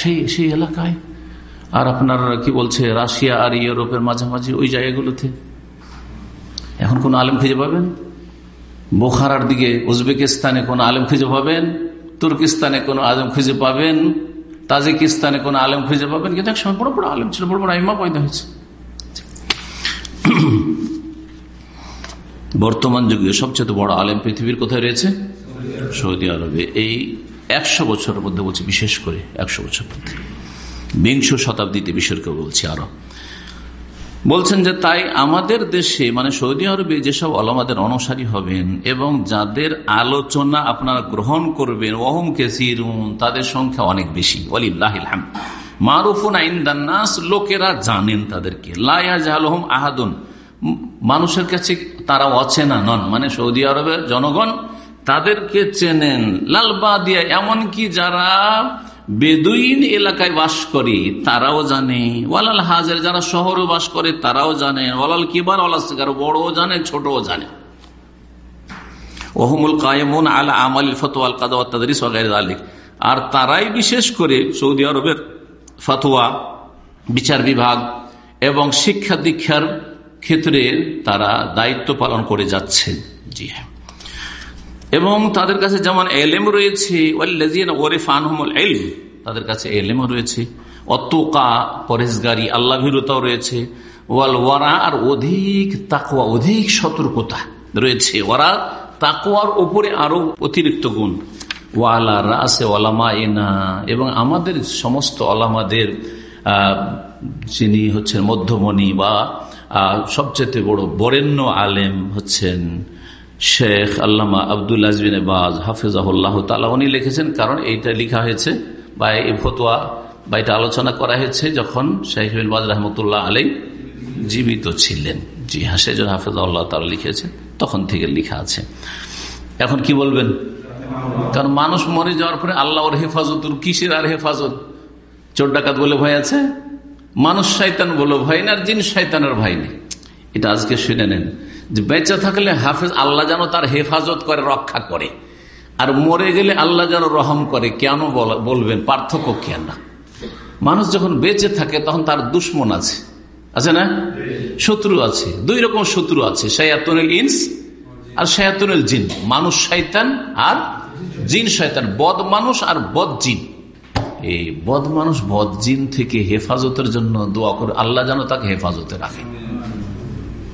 সেই সেই এলাকায়। আর আপনার কি বলছে, রাশিয়া আর ইউরোপের মাঝামাঝি ওই জায়গাগুলোতে। এখন কোন আলেম খুঁজে পাবেন? বোখারার দিকে উজবেকিস্তানে কোন আলেম খুঁজে পাবেন? তুর্কিস্তানে কোন আলেম খুঁজে পাবেন? তাজিকিস্তানে কোন আলেম খুঁজে পাবেন? কিন্তু একসময় বড় বড় আলেম ছিল, বড় বড় আইমা পয়দা হয়েছে। বর্তমান যুগে সবচেয়ে বড় আলেম পৃথিবীর কোথায় রয়েছে? সৌদি আরবে। এই একশো বছরের মধ্যে বলছে, বিশেষ করে একশো বছর মধ্যে। বিংশ শতাব্দীতে বিশেষ করে বলছি আরও। বলছেন যে তাই আমাদের দেশে মানে সৌদি আরবে যেসব আলমাদের অনুসারী হবেন এবং যাদের আলোচনা আপনারা গ্রহণ করবেন ওহম কেসির তাদের সংখ্যা অনেক বেশি। অলিল্লাহাম মারুফুন আইন্দান্নাস লোকেরা জানেন তাদেরকে। লাইয়া জাহলহম আহাদুন। মানুষের কাছে তারা অচেনা নন। মানে সৌদি আরবের জনগণ তাদেরকে চেনেন। লালবা দিয়া এমনকি যারা বেদুইন এলাকায় বাস করে, তারাও জানে। ওয়ালাল হাজের যারা শহরে বাস করে, তারাও জানে। ওয়ালাল কিবার ওয়ালাস্তিকার বড়ও জানে, ছোটও জানে। ওহমুল কায়মুন আলা আমাল ফতোয়াল কাদাওয়াত্তাদারি সগাই আলিক আর তারাই বিশেষ করে সৌদি আরবের ফতোয়া বিচার বিভাগ এবং শিক্ষা দীক্ষার ক্ষেত্রে তারা দায়িত্ব পালন করে যাচ্ছেন জি হ্যাঁ। এবং তাদের কাছে যেমন এলেম রয়েছে তাদের কাছে এলেমও রয়েছে। অতকা পরেশগারি আল্লাহ ভীরতাও রয়েছে। ওয়াল ওয়ারা আর অধিক তাকুয়া অধিক সতর্কতা রয়েছে। ওরা তাকুয়ার উপরে আরও অতিরিক্ত গুণ। ওয়ালা রাসে ওলামা এনা এবং আমাদের সমস্ত আলামাদের যিনি হচ্ছেন মধ্যমণি বা সবচেয়ে বড় বরেণ্য আলেম হচ্ছেন শেখ আল্লামা আব্দুল আজবিন বাজ, হাফিজাহুল্লাহ তালা উনি লিখেছেন, কারণ এইটা লিখা হয়েছে বা এই ফতোয়া বা এটা আলোচনা করা হয়েছে যখন শেখ বাজ রহমতুল্লাহ আলী জীবিত ছিলেন। জি হ্যাঁ সেজন্য হাফিজাহুল্লাহ তালা লিখেছেন, তখন থেকে লিখা আছে। এখন কি বলবেন? কারণ মানুষ মরে যাওয়ার পরে আল্লাহর হেফাজত, কিসের আর হেফাজত? চোর ডাকাত বলে ভয় আছে? মানুষ শৈতান বলে ভয় না, আর জিন শৈতানের ভাই নেই। এটা আজকে শুনে নেন। যে বেঁচে থাকলে হাফেজ, আল্লাহ যেন তার হেফাজত করে, রক্ষা করে। আর মরে গেলে আল্লাহ যেন রহম করে, কেন বলবেন? পার্থক্য কেন না? মানুষ যখন বেঁচে থাকে, তখন তার দুশ্মন আছে। আছে না? শত্রু আছে। দুই রকম শত্রু আছে শায়াতুল ইনস আর শায়াতুল জিন। মানুষ শৈতান আর জিন শৈতান বদ মানুষ আর বদ জিন। এই বদ মানুষ বদ জিন থেকে হেফাজতের জন্য দোয়া করে, আল্লাহ যেন তাকে হেফাজতে রাখে।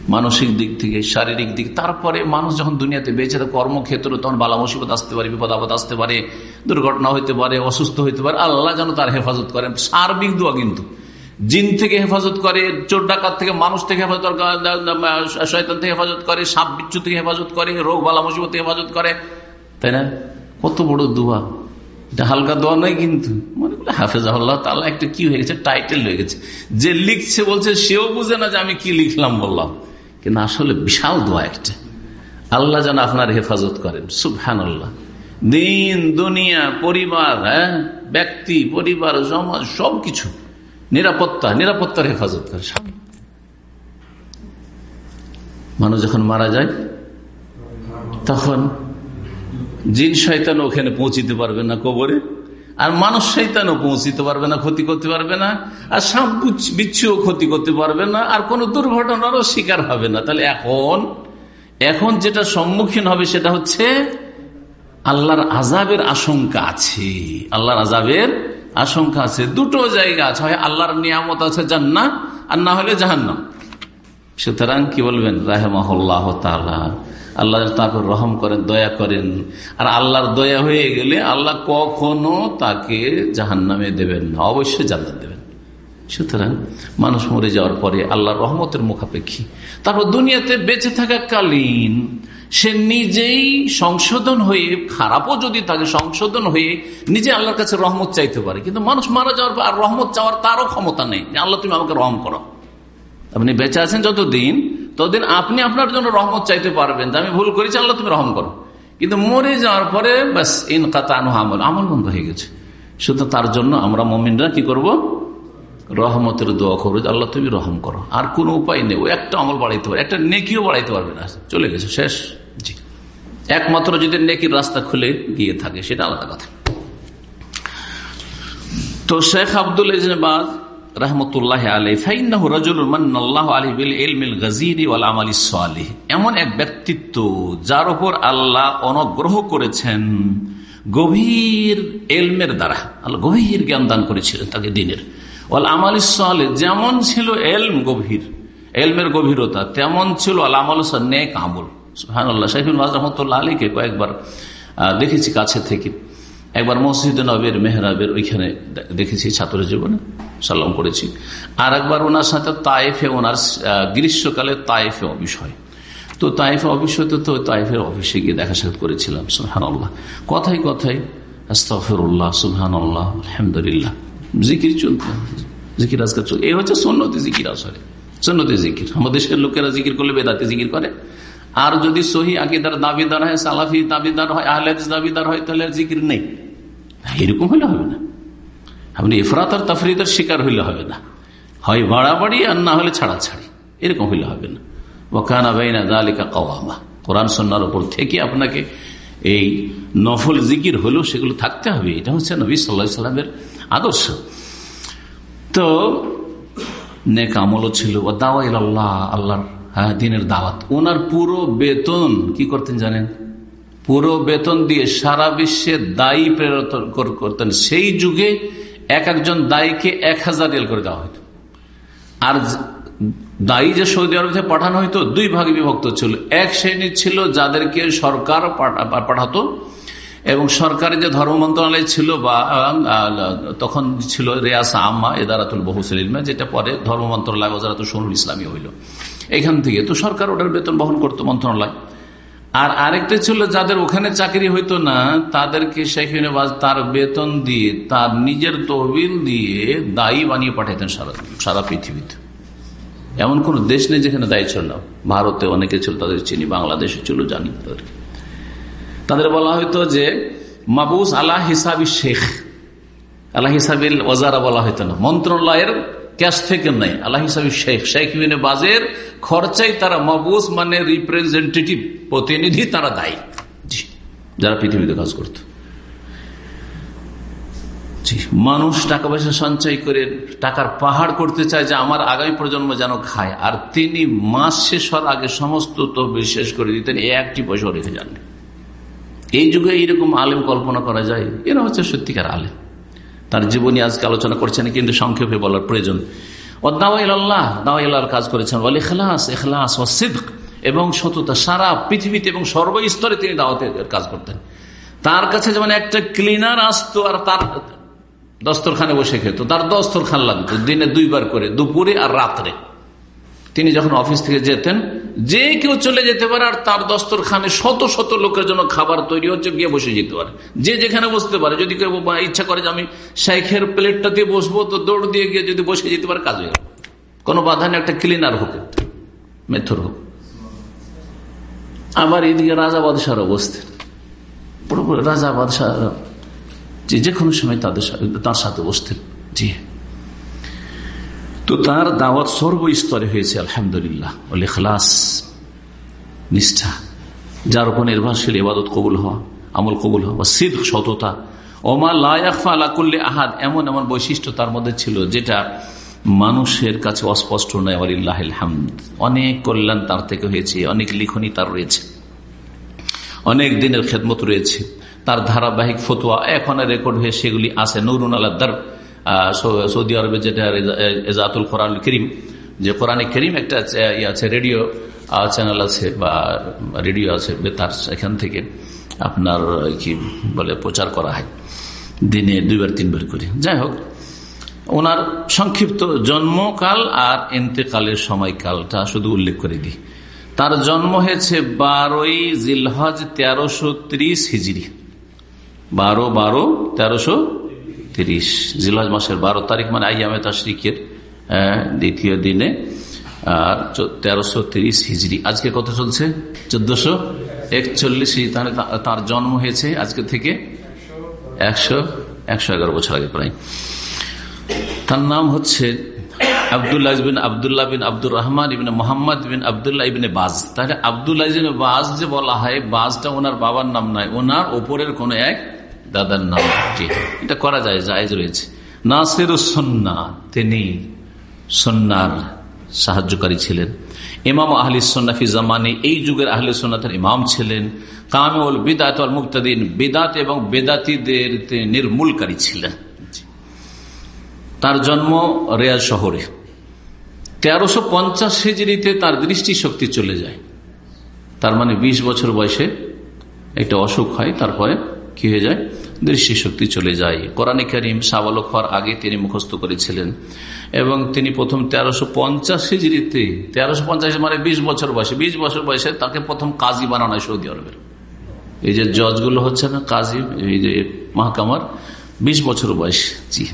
মানসিক দিক থেকে, শারীরিক দিক, তারপরে মানুষ যখন দুনিয়াতে বেঁচে থাকে, কর্মক্ষেত্র, তখন বালা মুসিবত আসতে পারে, বিপদ আপদ আসতে পারে, দুর্ঘটনা হইতে পারে, অসুস্থ হইতে পারে, আল্লাহ যেন তার হেফাজত করেন সার্বিক দোয়া কিন্তু। জিন থেকে হেফাজত করে, চোর ডাকাত থেকে, মানুষ থেকে হেফাজত শয়তান থেকে হেফাজত করে, সাপ বিচ্ছু থেকে হেফাজত করে, রোগ, বালা মুসিবত হেফাজত করে। তাই না? কত বড় দোয়া। এটা হালকা দোয়া নয় কিন্তু। মনে করলে হাফেজ আল্লাহ একটা কি হয়ে গেছে? টাইটেল হয়ে গেছে। যে লিখছে, বলছে, সেও বুঝে না যে আমি কি লিখলাম বললাম। কিন্তু আসলে বিশাল দোয়া একটা। আল্লাহ যেন আপনার হেফাজত করেন। সুফহান আল্লাহ দিন, দুনিয়া, পরিবার হ্যাঁ? ব্যক্তি, পরিবার, সমাজ, সবকিছু। নিরাপত্তা, নিরাপত্তার হেফাজত করে মানুষ যখন মারা যায়, তখন জিন শৈতান ওখানে পৌঁছিতে পারবে না কবরে, আর মানুষ শৈতানও পৌঁছিতে পারবে না, ক্ষতি করতে পারবে না, আর সাপ বিচ্ছুও ক্ষতি করতে পারবে না, আর কোনো দুর্ঘটনারও শিকার হবে না। তাহলে এখন এখন যেটা সম্মুখীন হবে সেটা হচ্ছে আল্লাহর আজাবের আশঙ্কা আছে। আল্লাহর আজাবের আশঙ্কা আছে। দুটো জায়গা আছে, হয় আল্লাহর নিয়ামত আছে জান্না আর না হলে জাহান্নাম। সুতরাং কি বলবেন? রাহেমাহ আল্লাহ তাকে রহম করেন দয়া করেন। আর আল্লাহর দয়া হয়ে গেলে আল্লাহ কখনো তাকে জাহান নামে দেবেন না, অবশ্যই জান্নাত দেবেন। সুতরাং মানুষ মরে যাওয়ার পরে আল্লাহর রহমতের মুখাপেক্ষী। তারপর দুনিয়াতে বেঁচে থাকা কালীন সে নিজেই সংশোধন হয়ে, খারাপও যদি থাকে সংশোধন হয়ে নিজে আল্লাহর কাছে রহমত চাইতে পারে, কিন্তু মানুষ মারা যাওয়ার পর আর রহমত চাওয়ার তারও ক্ষমতা নেই আল্লাহ, তুমি আমাকে রহম করো। আপনি বেঁচে আছেন যতদিন ততদিন আপনি আপনার জন্য রহমত চাইতে পারবেন আমি ভুল করেছি, আল্লাহ তুমি রহম করো। কিন্তু মরে যাওয়ার পরে, ব্যাস, ইন কাতানু আমল আমল বন্ধ হয়ে গেছে। শুধু তার জন্য আমরা মমিনরা কি করব? রহমতের দোয়া করব আল্লাহ তুমি রহম করো। আর কোন উপায় নেই। একটা আমল বাড়াইতে পারে, একটা নেকিও বাড়াইতে পারবে না। চলে গেছে, শেষ। জি। একমাত্র যদি নেকির রাস্তা খুলে গিয়ে থাকে, সেটা আলাদা কথা। তো শেখ আব্দুল ইজনেবাদ রহমতুল্লাহ আলী ফাইনাহু রাজুল মান্নাল্লাহ আলী বিল ইলমিল গাজিরি ওয়াল আমালি সালিহ এমন এক ব্যক্তিত্ব যার উপর আল্লাহ অনুগ্রহ করেছেন, গভীর এলমের দ্বারা, আল্লাহ গভীর জ্ঞান দান করেছিলেন তাকে দিনের। ওয়াল আমালি সালে যেমন ছিল এলম গভীর এলমের গভীরতা, তেমন ছিল আল আমল নেক আমল। হান আল্লাহ শাহিফুল রহমতুল্লাহ আলীকে কয়েকবার দেখেছি কাছে থেকে। একবার মসজিদ নবের মেহরাবের ওইখানে দেখেছি ছাত্র জীবনে। সাল্লাম করেছি। আর একবার ওনার সাথে তাইফে ওনার গ্রীষ্মকালে তাইফে অবিষয় তো তাইফে অবিষয় তো তাইফের অফিসে গিয়ে দেখা সাক্ষাৎ করেছিলাম সুহান আল্লাহ কথাই কথাই আস্তফিরুল্লাহ সুহান আল্লাহ আলহামদুলিল্লাহ। জিকির চলত, জিকির আজকাল চল এই হচ্ছে সন্ন্যতি জিকির আসলে। সন্ন্যতি জিকির। আমাদের দেশের লোকেরা জিকির করলে বেদাতে জিকির করে। আর যদি সহি আকিদার দাবিদার হয়, সালাফি দাবিদার হয় আহলেদিস দাবিদার হয়, তাহলে জিকির নেই। এরকম হলে হবে না। আপনি ইফরাত আর তাফরিদের শিকার হইলে হবে না। হয় বাড়াবাড়ি আর না হলে ছাড়াছাড়ি। এরকম হইলে হবে না। ওখানা বাইনা দালিকা কওয়ামা। কোরআন সন্ন্যার উপর থেকে আপনাকে এই নফল জিকির হলেও সেগুলো থাকতে হবে। এটা হচ্ছে নবী সাল্লা সাল্লামের আদর্শ। তো নেক আমলও ছিল। ও দাওয়াই আল্লাহ আল্লাহর হ্যাঁ দিনের দাওয়াত। ওনার পুরো বেতন কি করতেন জানেন? পুরো বেতন দিয়ে সারা বিশ্বে দায়ী প্রেরত করতেন। সেই যুগে এক একজন দায়ীকে এক হাজার রেল করে দেওয়া হইত। আর দায়ী যে সৌদি আরব পাঠানো হইতো, দুই ভাগে বিভক্ত ছিল। এক শ্রেণি ছিল যাদেরকে সরকার পাঠাতো এবং সরকারের যে ধর্ম মন্ত্রণালয় ছিল বা তখন ছিল রেয়াসা আম্মা এদারাতুল বহুসলিমা যেটা পরে ধর্ম মন্ত্রণালয় ওজারাতুল সনুল ইসলামী হইল। এখান থেকে তো সরকার ওটার বেতন বহন করতো মন্ত্রণালয়। আর আরেকটা ছিল যাদের ওখানে চাকরি হইতো না, তাদেরকে সেখানে তার বেতন দিয়ে, তার নিজের তহবিল দিয়ে দায়ী বানিয়ে পাঠাইতেন সারা সারা পৃথিবীতে। এমন কোন দেশ নেই যেখানে দায়ী ছিল না। ভারতে অনেকে ছিল, তাদের চিনি, বাংলাদেশে ছিল, জানি তাদেরকে তাদের বলা হয়তো যে, মাবুস আল্লাহ হিসাবি শেখ। আল্লাহ হিসাবিল ওজারা বলা হইতো না। মন্ত্রণালয়ের ক্যাশ থেকে নাই। আল্লাহ হিসাবি শেখ। শেখ বাজের খরচাই তারা মাবুস মানে রিপ্রেজেন্টেটিভ প্রতিনিধি তারা দায়ী। যারা পৃথিবীতে কাজ করত। মানুষ টাকা পয়সা সঞ্চয় করে টাকার পাহাড় করতে চায় যে আমার আগামী প্রজন্ম যেন খায়। আর তিনি মাস শেষ হওয়ার আগে সমস্ত তহবিল শেষ করে দিতেন একটি পয়সা রেখে যান এই যুগে এইরকম আলেম কল্পনা করা যায়, এরা হচ্ছে সত্যিকার আলেম। তার জীবনী আজকে আলোচনা করছেন, কিন্তু সংক্ষেপে বলার প্রয়োজন। কাজ করেছেন। এখলাস এখলাস ও এবং সততা, সারা পৃথিবীতে এবং সর্বস্তরে তিনি দাওয়াতের কাজ করতেন। তার কাছে যেমন একটা ক্লিনার আসতো আর তার দস্তরখানে বসে খেত, তার দস্তরখান লাগতো। দিনে দুইবার করে, দুপুরে আর রাত্রে। তিনি যখন অফিস থেকে যেতেন, যে কেউ চলে যেতে পারে আর তার দস্তরখানে শত শত লোকের জন্য খাবার তৈরি হচ্ছে, গিয়ে বসে যেতে পারে। যে যেখানে বসতে পারে, যদি কেউ ইচ্ছা করে যে আমি শাইখের প্লেটটা দিয়ে বসবো, তো দৌড় দিয়ে গিয়ে যদি বসে যেতে পারে, কাজ হয়ে কোনো বাধা নেই, একটা ক্লিনার হোক মেথর হোক। আবার এদিকে রাজা বাদশাহরা বসতেন রাজা বাদশাহ যে যে কোনো সময় তাদের তার সাথে বসতেন। জি। তো তার দাওয়াত সর্বস্তরে হয়েছে, আলহামদুলিল্লাহ। খালাস নিষ্ঠা, যার উপর নির্ভরশীল ইবাদত কবুল হওয়া, আমল কবুল হওয়া সিদ সততা। ওমা আলা করলে আহাদ, এমন এমন বৈশিষ্ট্য তার মধ্যে ছিল, যেটা মানুষের কাছে অস্পষ্ট নয় আলিল্লাহ হামদ। অনেক কল্যাণ তার থেকে হয়েছে, অনেক লিখনি তার রয়েছে। অনেক দিনের খেদমত রয়েছে। তার ধারাবাহিক ফতোয়া এখন রেকর্ড হয়ে সেগুলি আছে, নুরুন আল্লাহদার সৌদি আরবে যেটা এজাতুল কোরআন করিম, যে কোরআনে করিম একটা ইয়ে আছে, রেডিও চ্যানেল আছে, বা রেডিও আছে বেতার সেখান থেকে আপনার কি বলে, প্রচার করা হয়। দিনে দুইবার, তিনবার করে। যাই হোক, ওনার সংক্ষিপ্ত জন্মকাল আর এন্তেকালের সময়কালটা শুধু উল্লেখ করে দিই। তার জন্ম হয়েছে বারোই জিলহজ তেরোশো ত্রিশ হিজড়ি। বারো বারো, তেরোশো তিরিশ জিলহজ মাসের বারো তারিখ মানে আইয়ামে তাশরিকের দ্বিতীয় দিনে, আর তেরোশো তিরিশ হিজড়ি আজকে কত চলছে? চোদ্দশো একচল্লিশ তাহলে তার জন্ম হয়েছে আজকে থেকে একশো একশো এগারো বছর আগে প্রায়। তার নাম হচ্ছে আবদুল্লাহ বিন আবদুল্লাহ বিন আব্দুর রহমান ইবিন মোহাম্মদ বিন আবদুল্লাহ ইবিন বাজ। তাহলে আবদুল্লাহ বাজ যে বলা হয়, বাজটা ওনার বাবার নাম নয়, ওনার ওপরের কোন এক দাদার নাম এটা করা যায়, জায়জ রয়েছে। নাসের সন্না, তিনি সন্ন্যার সাহায্যকারী ছিলেন। ইমাম আহলি সন্নাফি জামানি, এই যুগের আহলি সন্ন্যতের ইমাম ছিলেন। কামেউল বিদাত মুক্তাদিন, বিদাত এবং বেদাতিদের নির্মূলকারী ছিলেন। তার জন্ম রেয়াজ শহরে। তেরোশো পঞ্চাশ হিজড়িতে তার দৃষ্টিশক্তি চলে যায়। তার মানে ২০ বছর বয়সে একটা অসুখ হয়, তারপরে কি হয়ে যায়? দৃষ্টিশক্তি চলে যায়। কোরআনে করিম সাবালক হওয়ার আগে তিনি মুখস্থ করেছিলেন এবং তিনি প্রথম তেরোশো পঞ্চাশ হিজড়িতে, তেরোশো পঞ্চাশ মানে ২০ বছর বয়সে ২০ বছর বয়সে তাকে প্রথম কাজী বানানো হয় সৌদি আরবের। এই যে জজগুলো হচ্ছে না, কাজী, এই যে মাহকামার ২০ বছর বয়স, জি।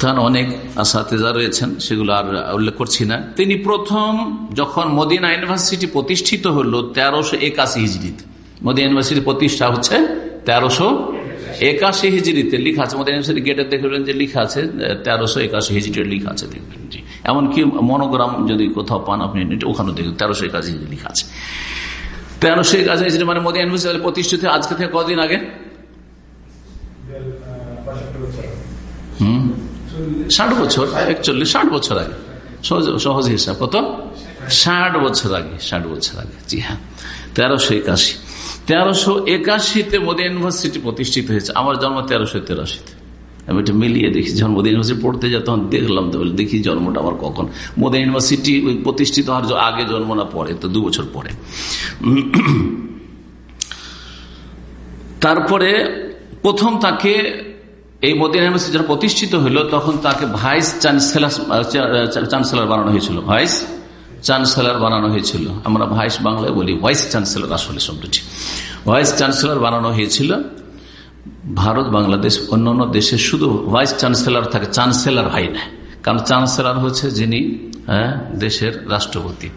তার অনেক আসাতেজা রয়েছেন, সেগুলো আর উল্লেখ করছি না। তিনি প্রথম যখন মদিনা ইউনিভার্সিটি প্রতিষ্ঠিত হলো তেরোশো একাশি হিজড়িতে। মদিনা ইউনিভার্সিটি প্রতিষ্ঠা হচ্ছে তেরোশো একাশি হিজড়িতে লিখা আছে। ইউনিভার্সিটি গেটে দেখবেন যে লিখা আছে তেরোশো একাশি হিজড়িতে লিখা আছে দেখবেন। জি। এমনকি মনোগ্রাম যদি কোথাও পান আপনি ওখানে দেখবেন, তেরোশো একাশি হিজড়ি লিখা আছে। তেরোশো একাশি হিজড়ি মানে মদিনা ইউনিভার্সিটি প্রতিষ্ঠিত আজকে থেকে কদিন আগে? হম? ষাট বছর, একচল্লিশ, ষাট বছর আগে। সহজ হিসাব, কত? ষাট বছর আগে, ষাট বছর আগে। জি হ্যাঁ। তেরোশো একাশি। তেরোশো একাশিতে মোদী ইউনিভার্সিটি প্রতিষ্ঠিত হয়েছে। আমার জন্ম তেরোশো তেরাশিতে। আমি এটা মিলিয়ে দেখি, যখন মোদী ইউনিভার্সিটি পড়তে যাই তখন দেখলাম তো দেখি জন্মটা আমার কখন। মোদী ইউনিভার্সিটি প্রতিষ্ঠিত হওয়ার আগে জন্ম না পড়ে তো দু বছর পরে। তারপরে প্রথম তাকে এই মদিনা ইউনিভার্সিটি যখন প্রতিষ্ঠিত হলো, তখন তাকে ভাইস চ্যান্সেলার চ্যান্সেলার বানানো হয়েছিল। ভাইস চ্যান্সেলার বানানো হয়েছিল। আমরা ভাইস বাংলায় বলি ভাইস চ্যান্সেলার আসলে শব্দটি। ভাইস চ্যান্সেলার বানানো হয়েছিল। ভারত বাংলাদেশ অন্যান্য দেশে শুধু ভাইস চ্যান্সেলার থাকে চ্যান্সেলার হয় না। কারণ চ্যান্সেলার হচ্ছে যিনি হ্যাঁ, দেশের রাষ্ট্রপতি।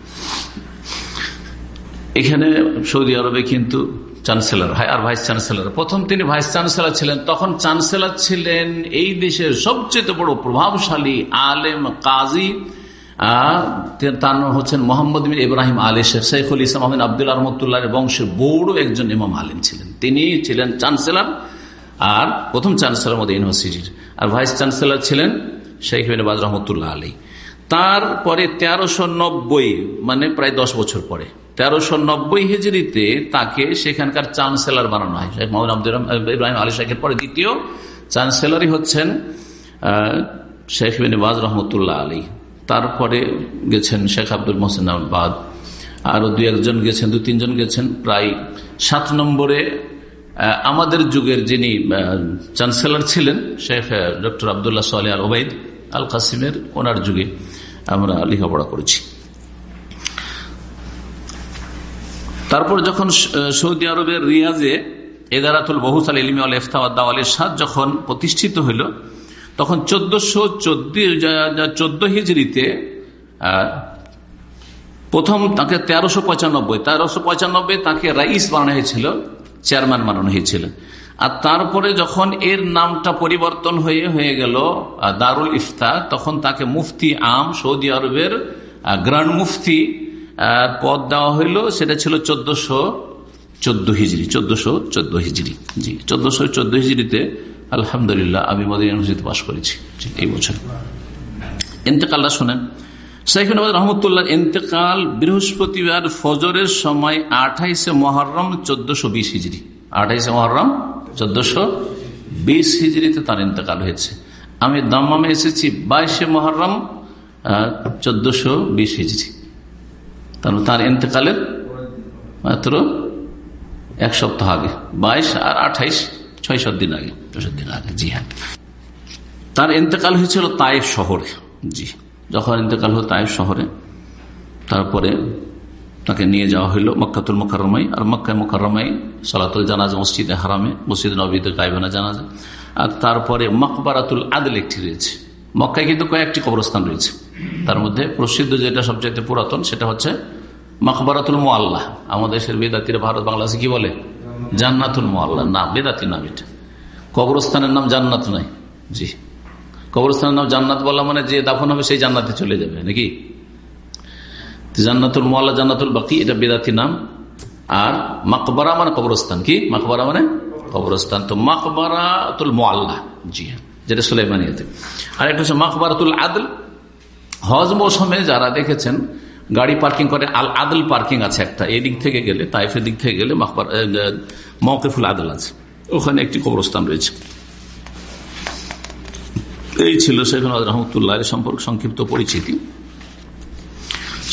এখানে সৌদি আরবে কিন্তু চ্যান্সেলর আর ভাইস চ্যান্সেলর প্রথম তিনি ভাইস চ্যান্সেলর ছিলেন। তখন চ্যান্সেলর ছিলেন এই দেশের সবচেয়ে বড় প্রভাবশালী আলেম কাজী তার নাম হচ্ছেন মোহাম্মদ বিন ইব্রাহিম আলী শেখ। শেখুল ইসলাম আব্দুল রহমতুল্লাহ বংশের বড় একজন ইমাম আলিম ছিলেন। তিনি ছিলেন চ্যান্সেলর আর প্রথম চ্যান্সেলর মধ্যে ইউনিভার্সিটির। আর ভাইস চ্যান্সেলর ছিলেন শেখ বিনবাজ রহমতুল্লাহ আলী। তারপরে তেরোশো নব্বই মানে প্রায় দশ বছর পরে, তেরোশো নব্বই হিজড়িতে তাকে সেখানকার চ্যান্সেলর বানানো হয়। শেখ মোহাম্মদ আব্দুল ইব্রাহিম আলী শেখের পরে দ্বিতীয় চ্যান্সেলরই হচ্ছেন শেখ বিনবাজ রহমতুল্লাহ আলী। তারপরে গেছেন শেখ আব্দুল মোহসেন বাদ আরও দু একজন গেছেন দু তিনজন গেছেন। প্রায় সাত নম্বরে আমাদের যুগের যিনি চ্যান্সেলর ছিলেন, শেখ ডক্টর আবদুল্লাহ সালে আল ওবাইদ আল কাসিমের, ওনার যুগে আমরা লেখাপড়া করেছি। তারপর যখন সৌদি আরবের রিয়াজে এদারাতুল বহুসাল ইলিমি আল ইফতাওয়াদ্দাওয়ালের সাদ যখন প্রতিষ্ঠিত হইল তখন চোদ্দশো চোদ্দ হিজড়িতে প্রথম তাকে তেরোশো পঁচানব্বই তেরোশো পঁচানব্বই তাকে রাইস বানানো হয়েছিল, চেয়ারম্যান বানানো হয়েছিল। আর তারপরে যখন এর নামটা পরিবর্তন হয়ে হয়ে গেল দারুল ইফতা তখন তাকে মুফতি আম, সৌদি আরবের গ্রান্ড মুফতি পদ দেওয়া হইল, সেটা ছিল চোদ্দশো চোদ্দ হিজড়ি, চোদ্দশো চোদ্দ হিজড়ি, জি, চোদ্দশো চোদ্দ হিজড়িতে আলহামদুলিল্লাহ, আমি মদিনা ইউনিভার্সিটি পাশ করেছি এই বছর। ইন্তেকালটা শোনেন সাইফুল রহমতুল্লাহ, ইন্তেকাল বৃহস্পতিবার ফজরের সময় আঠাইশে মহরম চোদ্দশো বিশ হিজড়ি। আঠাইশে মহরম চোদ্দশো বিশ হিজড়িতে তার ইন্তেকাল হয়েছে। আমি দাম্মামে এসেছি বাইশে মহরম চোদ্দশো বিশ হিজড়ি। তার তার ইন্তেকালের মাত্র এক সপ্তাহ আগে, বাইশ আর আঠাইশ। ছয় সাত দিন আগে ছয় সাত দিন আগে, জি হ্যাঁ। তার ইন্তেকাল হয়েছিল তাইফ শহরে, জি। যখন ইন্তেকাল হল তাইফ শহরে, তারপরে তাকে নিয়ে যাওয়া হইল মক্কাতুল মোকারমাই আর মক্কায় মোকারমাই সালাতুল জানাজা মসজিদে হারামে, মসজিদ নবীতে গাইবানা জানাজা। আর তারপরে মকবারাতুল আদল একটি রয়েছে। মক্কায় কিন্তু কয়েকটি কবরস্থান রয়েছে। তার মধ্যে প্রসিদ্ধ যেটা সবচেয়ে পুরাতন, সেটা হচ্ছে মকবরাতুল মোয়াল্লাহ আমাদের দেশের বেদাতির ভারত বাংলাদেশে কি বলে? জান্নাতুল মোয়াল্লাহ না, বেদাতি নাম এটা। কবরস্থানের নাম জান্নাত নয়। জি। কবরস্থানের নাম জান্নাত বলা মানে যে দাফন হবে সেই জান্নাতে চলে যাবে, নাকি? জান্নাতুল মোয়াল্লা জান্নাতুল বাকি, এটা বেদাতি নাম। আর মাকবারা মানে কবরস্থান, কি? মাকবারা মানে কবরস্থান। তো মাকবারাতুল মোয়াল্লা জি হ্যাঁ যেটা সুলাইমানিয়াতে। আর একটা হচ্ছে মাকবারাতুল আদল। হজ মৌসুমে যারা দেখেছেন গাড়ি পার্কিং করে, আল আদল পার্কিং আছে একটা। এদিক থেকে গেলে, তাইফের দিক থেকে গেলে মকেফুল আদল আছে। ওখানে একটি কবরস্থান রয়েছে। এই ছিল শেখ রহমতুল্লাহ সম্পর্কে, সংক্ষিপ্ত পরিচিতি।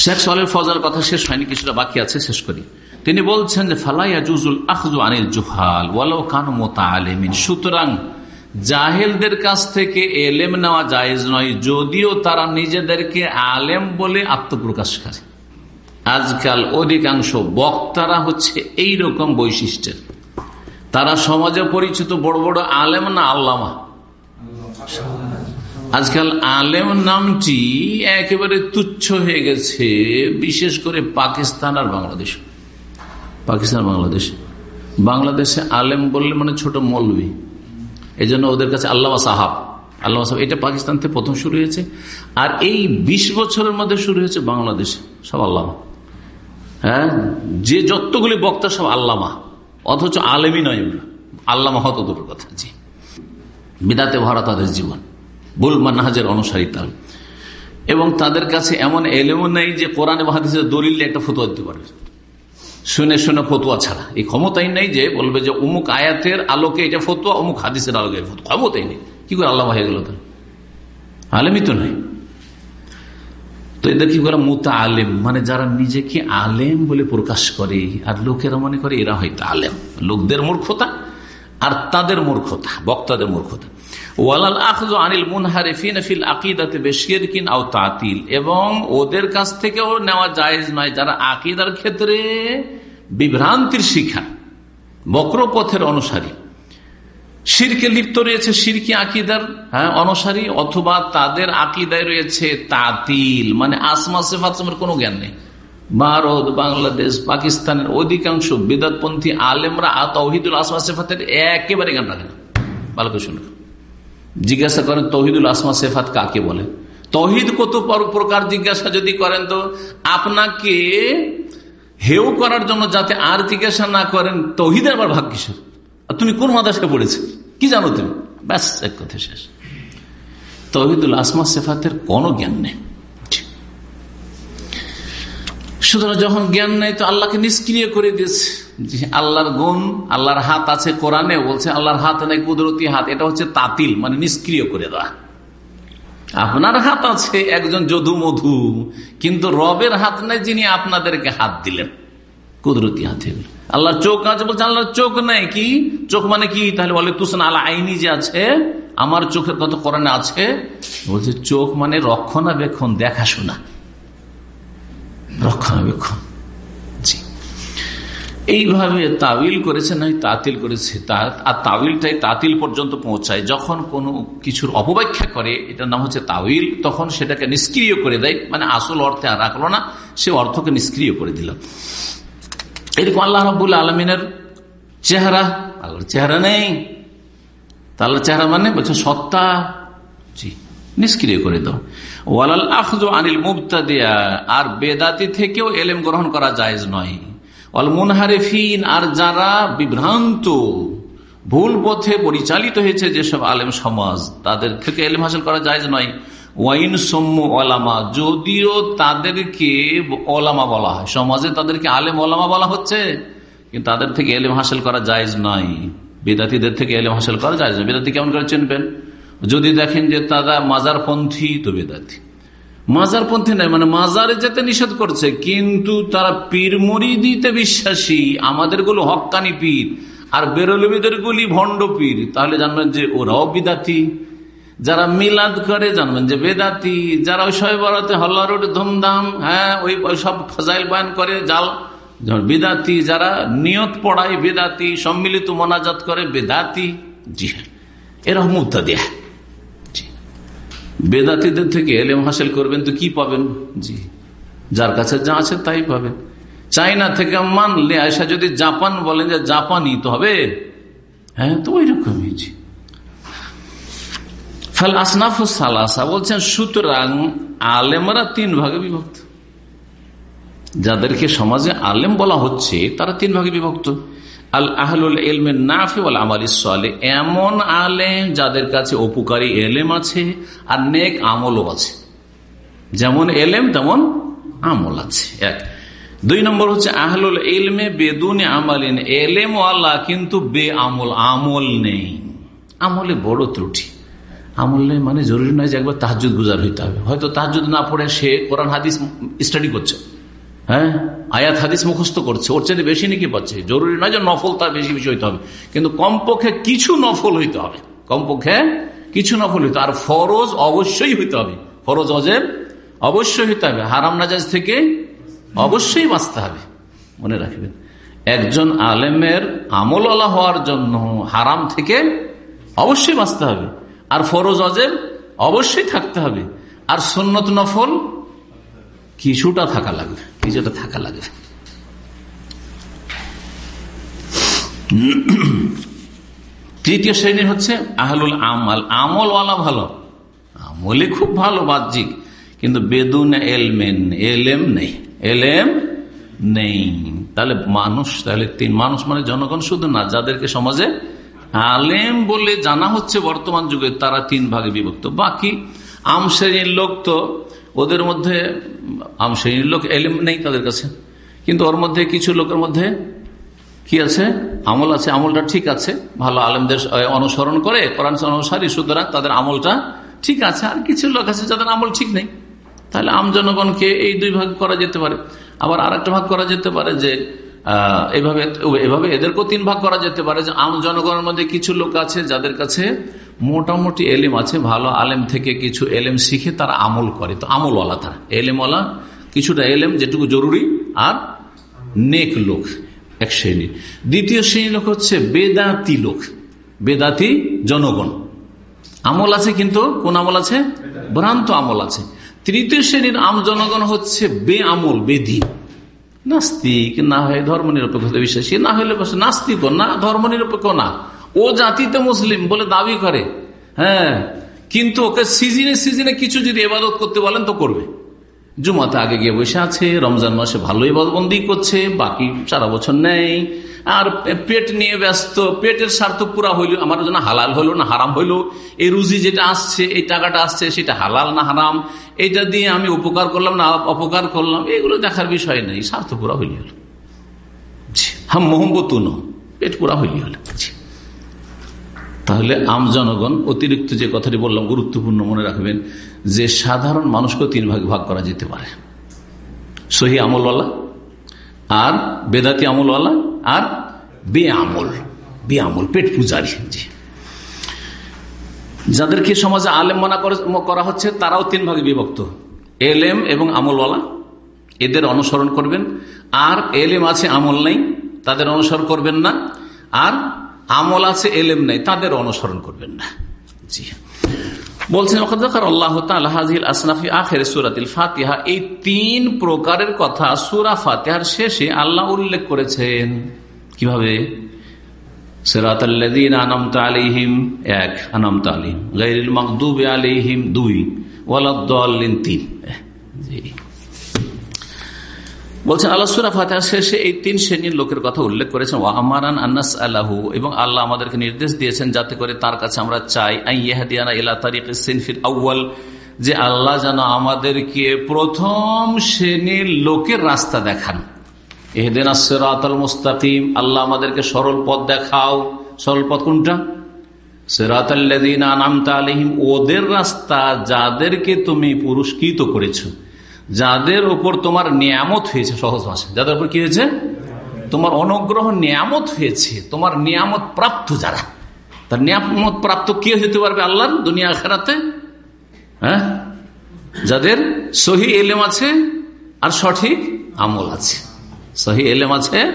শেখ সালের ফজার কথা শেষ হয়নি, কিছুটা বাকি আছে, শেষ করি। তিনি বলছেন যে ফালাইয়া জুজুল আখজু আনিল জুহাল ওয়ালো কান মোতা আলেমিন সুতরাং জাহেলদের কাছ থেকে এলেম নেওয়া জায়েজ নয়, যদিও তারা নিজেদেরকে আলেম বলে আত্মপ্রকাশ করে আজকাল অধিকাংশ বক্তারা হচ্ছে এই রকম বৈশিষ্ট্যের। তারা সমাজে পরিচিত বড় বড় আলেম না আল্লামা? আজকাল আলেম নামটি একেবারে তুচ্ছ হয়ে গেছে, বিশেষ করে পাকিস্তান আর বাংলাদেশ। পাকিস্তান বাংলাদেশ। বাংলাদেশে আলেম বললে মানে ছোট মৌলবী। এই জন্য ওদের কাছে আল্লামা সাহাব। আল্লামা সাহাব, এটা পাকিস্তান থেকে প্রথম শুরু হয়েছে। আর এই ২০ বছরের মধ্যে শুরু হয়েছে বাংলাদেশে, সব আল্লামা। হ্যাঁ? যে যতগুলি বক্তা সব আল্লামা। অথচ আলেমই নয় আল্লামা হত দূরের কথা, জি। বিদাতে ভরা তাদের জীবন। বুল মানহাজের অনুসারী তার। এবং তাদের কাছে এমন এলেমও নেই যে কোরআন মাহাদিসের দলিল একটা ফতুয়া দিতে পারবে শুনে শুনে ফতুয়া ছাড়া। এই ক্ষমতাই নেই যে বলবে যে অমুক আয়াতের আলোকে এটা ফতুয়া, অমুক হাদিসের আলোকে ক্ষমতাই নেই। কি করে আল্লাহ হয়ে গেল তার আলেমই তো নাই। তো এদের কি করে? মুতা আলেম মানে যারা নিজেকে আলেম বলে প্রকাশ করে, আর লোকেরা মনে করে এরা হয়তো আলেম। লোকদের মূর্খতা, আর তাদের মূর্খতা, বক্তাদের মূর্খতা। ওয়ালাল আনিল আকিদাতে বেশিরকিন আও তাতিল। এবং ওদের কাছ থেকেও নেওয়া নয় যারা আকিদার ক্ষেত্রে বিভ্রান্তির বক্রপথের অনুসারী। শিরকে লিপ্ত রয়েছে সিরকি আকিদার হ্যাঁ অনুসারী, অথবা তাদের আকিদায় রয়েছে তাতিল মানে আসমা সেফাতমের কোনো জ্ঞান নেই। ভারত, বাংলাদেশ, পাকিস্তানের অধিকাংশ বেদাতপন্থী আলেমরা তহিদুল আসমা সেফাতের একেবারে জ্ঞান রাখে না। ভালো করে শুনে জিজ্ঞাসা করেন, তহিদুল আসমা সেফাত কাকে বলে? তহিদ কত প্রকার জিজ্ঞাসা যদি করেন তো, আপনাকে হেউ করার জন্য যাতে আর জিজ্ঞাসা না করেন তহিদের আবার ভাগ কিসের? তুমি কোন মাদাসে পড়েছে? কি জানো তুমি? ব্যাস, এক কথা শেষ। তহিদুল আসমা সেফাতের কোনো জ্ঞান নেই। সুতরাং যখন জ্ঞান নেই, তো আল্লাহকে নিষ্ক্রিয় করে দিয়েছে। আল্লাহর গুণ, আল্লাহর হাত আছে কোরআনে, বলছে আল্লাহর হাত নেই কুদরতি হাত, এটা হচ্ছে তাতিল মানে নিষ্ক্রিয় করে দেওয়া। আপনার হাত আছে একজন যদু মধু কিন্তু রবের হাত নাই যিনি আপনাদেরকে হাত দিলেন, কুদরতি হাতে। আল্লাহর চোখ আছে, বলছে আল্লাহর চোখ নাই কি? চোখ মানে কি? তাহলে বলে, তুসন আল্লাহ আইনি যে আছে, আমার চোখের কত কোরআনে আছে। বলছে, চোখ মানে রক্ষণাবেক্ষণ, দেখাশোনা। রক্ষণাবেক্ষণ। এইভাবে তাবিল করেছে নয় তাতিল করেছে। আর তাবিলটাই তাতিল পর্যন্ত পৌঁছায়। যখন কোনো কিছুর অপব্যাখ্যা করে, এটার নাম হচ্ছে তাবিল, তখন সেটাকে নিষ্ক্রিয় করে দেয়। মানে আসল অর্থে আর রাখল না, সে অর্থকে নিষ্ক্রিয় করে দিল। এরকম আল্লাহ রবুল আলমিনের চেহারা, আল্লাহর চেহারা নেই। তাল্লাহ চেহারা মানে বলছে সত্তা। জি, নিষ্ক্রিয় করে দাও। ওয়ালাল আখজো আনিল মুক্তা দেয়া আর বেদাতি থেকেও এলেম গ্রহণ করা জায়েজ নয়। অল মুনহারেফিন আর যারা বিভ্রান্ত, ভুল পথে পরিচালিত হয়েছে যেসব আলেম সমাজ, তাদের থেকে এলেম হাসিল করা যায় নয়। ওয়াইন সৌম্য ওলামা, যদিও তাদেরকে ওলামা বলা হয়, সমাজে তাদেরকে আলেম ওলামা বলা হচ্ছে, কিন্তু তাদের থেকে এলেম হাসিল করা যায় নয়। বেদাতিদের থেকে এলেম হাসিল করা যায় বেদাতি কেমন করে চিনবেন? যদি দেখেন যে তারা মাজারপন্থী, তো বেদাতি। মাজারপন্থী নয় মানে মাজারে যেতে নিষেধ করছে, কিন্তু তারা পীর দিতে বিশ্বাসী আমাদেরগুলো হকানি পীর, আর বেরলবিদের গুলি ভণ্ড পীর। তাহলে জানবেন যে ওরাও বিদাতি, যারা মিলাদ করে জানবেন যে বেদাতি, যারা ওই সবাই বরাতে হল্লা রোড ধুমধাম হ্যাঁ ওই সব ফজাইল বয়ান করে, জাল বেদাতি, যারা নিয়ত পড়ায় বেদাতি, সম্মিলিত মোনাজাত করে, বেদাতি, জি হ্যাঁ এরকম মুক্তা বেদাতিদের থেকে এলেম হাসিল করবেন তো কি পাবেন? জি। যার কাছে যা আছে তাই পাবেন। চাইনা থেকে মানলে আয়সা যদি জাপান বলেন যে জাপানি তো হবে। হ্যাঁ তো ওই রকমই জি সালাসা বলছেন, সুতরাং আলেমরা তিন ভাগে বিভক্ত। যাদেরকে সমাজে আলেম বলা হচ্ছে, তারা তিন ভাগে বিভক্ত। আল আহলুল এলমের নাফি বলে আমাল সালে, এমন আলেম যাদের কাছে উপকারী এলেম আছে আর নেক আমলও আছে। যেমন এলেম, তেমন আমল আছে। এক। দুই নম্বর হচ্ছে আহলুল এলমে বেদুন আমালিন। এলেম আল্লাহ কিন্তু বে আমল আমল নেই। আমলে বড় ত্রুটি। আমল নেই মানে জরুরি নয় যে একবার তাহাজুদ গুজার হইতে হবে। হয়তো তাহাজুদ না পড়ে সে কোরআন, হাদিস স্টাডি করছে। হ্যাঁ? আয়াত, হাদিস মুখস্থ করছে। ওর চেয়ে বেশি নাকি পাচ্ছে? জরুরি নয় যে নফল তার বেশি বেশি হইতে হবে। কিন্তু কমপক্ষে কিছু নফল হইতে হবে। কমপক্ষে কিছু নফল হইতে আর ফরজ অবশ্যই হইতে হবে। ফরজ অজেব অবশ্যই হইতে হবে। হারাম নাজাজ থেকে অবশ্যই বাঁচতে হবে। মনে রাখবেন। একজন আলেমের আমল আলা হওয়ার জন্য হারাম থেকে অবশ্যই বাঁচতে হবে। আর ফরজ অজেব অবশ্যই থাকতে হবে। আর সন্নত নফল কিছুটা থাকা লাগবে, কিছুটা থাকা লাগবে। তৃতীয় শ্রেণি হচ্ছে আহলুল আমাল। আমলওয়ালা ভালো আমলে খুব ভালো, বাহ্যিক, কিন্তু বেদুন এলমেন, এলেম নেই এলেম নেই। তাহলে মানুষ, তাহলে তিন মানুষ মানে জনগণ শুধু না, যাদেরকে সমাজে আলেম বলে জানা হচ্ছে বর্তমান যুগে, তারা তিন ভাগে বিভক্ত। বাকি আম শ্রেণির লোক তো ওদের মধ্যে, আম শ্রেণির লোক এলিম নেই তাদের কাছে। কিন্তু ওর মধ্যে কিছু লোকের মধ্যে কি আছে? আমল আছে, আমলটা ঠিক আছে। ভালো আলেমদের অনুসরণ করে, কোরআন অনুসারী, সুতরাং তাদের আমলটা ঠিক আছে। আর কিছু লোক আছে যাদের আমল ঠিক নেই। তাহলে আম জনগণকে এই দুই ভাগ করা যেতে পারে। আবার আর ভাগ করা যেতে পারে যে এভাবে এভাবে এদেরকেও তিন ভাগ করা যেতে পারে যে, আম জনগণের মধ্যে কিছু লোক আছে যাদের কাছে মোটামুটি এলেম আছে, ভালো আলেম থেকে কিছু এলেম শিখে তারা আমল করে। তো আমলওয়ালা তারা। এলেমওয়ালা, কিছুটা এলেম যেটুকু জরুরি আর নেক লোক এক শ্রেণি দ্বিতীয় শ্রেণি লোক হচ্ছে বেদাতি লোক। বেদাতি জনগণ। আমল আছে কিন্তু, কোন আমল আছে? ভ্রান্ত আমল আছে। তৃতীয় শ্রেণির আম জনগণ হচ্ছে বে আমল বেধি। নাস্তিক, না হয় ধর্ম নিরপেক্ষতা বিশ্বাসী, না হলে নাস্তিক না ধর্ম নিরপেক্ষ না। ও জাতিতে মুসলিম বলে দাবি করে। হ্যাঁ। কিন্তু ওকে সিজনে সিজনে কিছু যদি এবাদত করতে বলেন তো করবে। জুমাতে আগে গিয়ে বসে আছে, রমজান মাসে ভালো ইবাদবন্দি করছে, বাকি সারা বছর নেই। আর পেট নিয়ে ব্যস্ত, পেটের স্বার্থ পুরা হইল, আমার জন্য হালাল হইল না হারাম হইল? এই রুজি যেটা আসছে, এই টাকাটা আসছে, সেটা হালাল না হারাম? এইটা দিয়ে আমি উপকার করলাম না অপকার করলাম? এগুলো দেখার বিষয় নেই, স্বার্থ পুরা হইলি। হলো হাম মোহাম্মতুন, পেট পুরা হইলি। হলো তাহলে আম জনগণ অতিরিক্ত যে কথাটি বললাম, গুরুত্বপূর্ণ মনে রাখবেন যে সাধারণ মানুষকে তিন ভাগে ভাগ করা যেতে পারে। সহি আমলওয়ালা, আর বেদাতি আমলওয়ালা, আর বে আমল বে আমল পেট পূজারি। জি। যাদেরকে সমাজে আলেম মানা করা হচ্ছে, তারাও তিন ভাগে বিভক্ত। এলেম এবং আমলওয়ালা, এদের অনুসরণ করবেন। আর এলেম আছে, আমল নেই, তাদের অনুসরণ করবেন না। আর আমল আছে, এলেম নাই, তাদের অনুসরণ করবেন না। জি। বলছেন আল্লাহ আসনাফি আখের সুরাতিল ফাতিহা। এই তিন প্রকারের কথা সুরা ফাতিহার শেষে আল্লাহ উল্লেখ করেছেন। কীভাবে? আলিহিম এক আনামতা আলিম গাইল মকদুব আলিহিম দুই ওয়ালাদ্দিন তিন। বলছেন, আল্লাহ সুরা ফাতে শেষে এই তিন শ্রেণির লোকের কথা উল্লেখ করেছেন ও আমারান আন্নাস আল্লাহু এবং আল্লাহ আমাদেরকে নির্দেশ দিয়েছেন যাতে করে তার কাছে আমরা চাই আইয়াহাদিয়ানা ইলা তারিক সিনফির আউ্য়াল যে আল্লাহ যেন আমাদেরকে প্রথম শ্রেণির লোকের রাস্তা দেখান। এহদিন সেরাতল মুস্তাকিম আল্লাহ আমাদেরকে সরল পথ দেখাও। সরল পথ কোনটা? সেরাতল্লাদিন আনামতা আলহিম ওদের রাস্তা যাদেরকে তুমি পুরস্কৃত করেছ। যাদের ওপর তোমার নিয়ামত হয়েছে, সহজ ভাষা যাদের উপর কি হয়েছে? তোমার অনুগ্রহ নিয়ামত হয়েছে, তোমার নিয়ামত প্রাপ্ত যারা। তার নিয়ামত প্রাপ্ত কে হতে পারবে আল্লাহর? দুনিয়া খেরাতে হ্যাঁ? যাদের সহি এলেম আছে আর সঠিক আমল আছে। সহি এলেম আছে,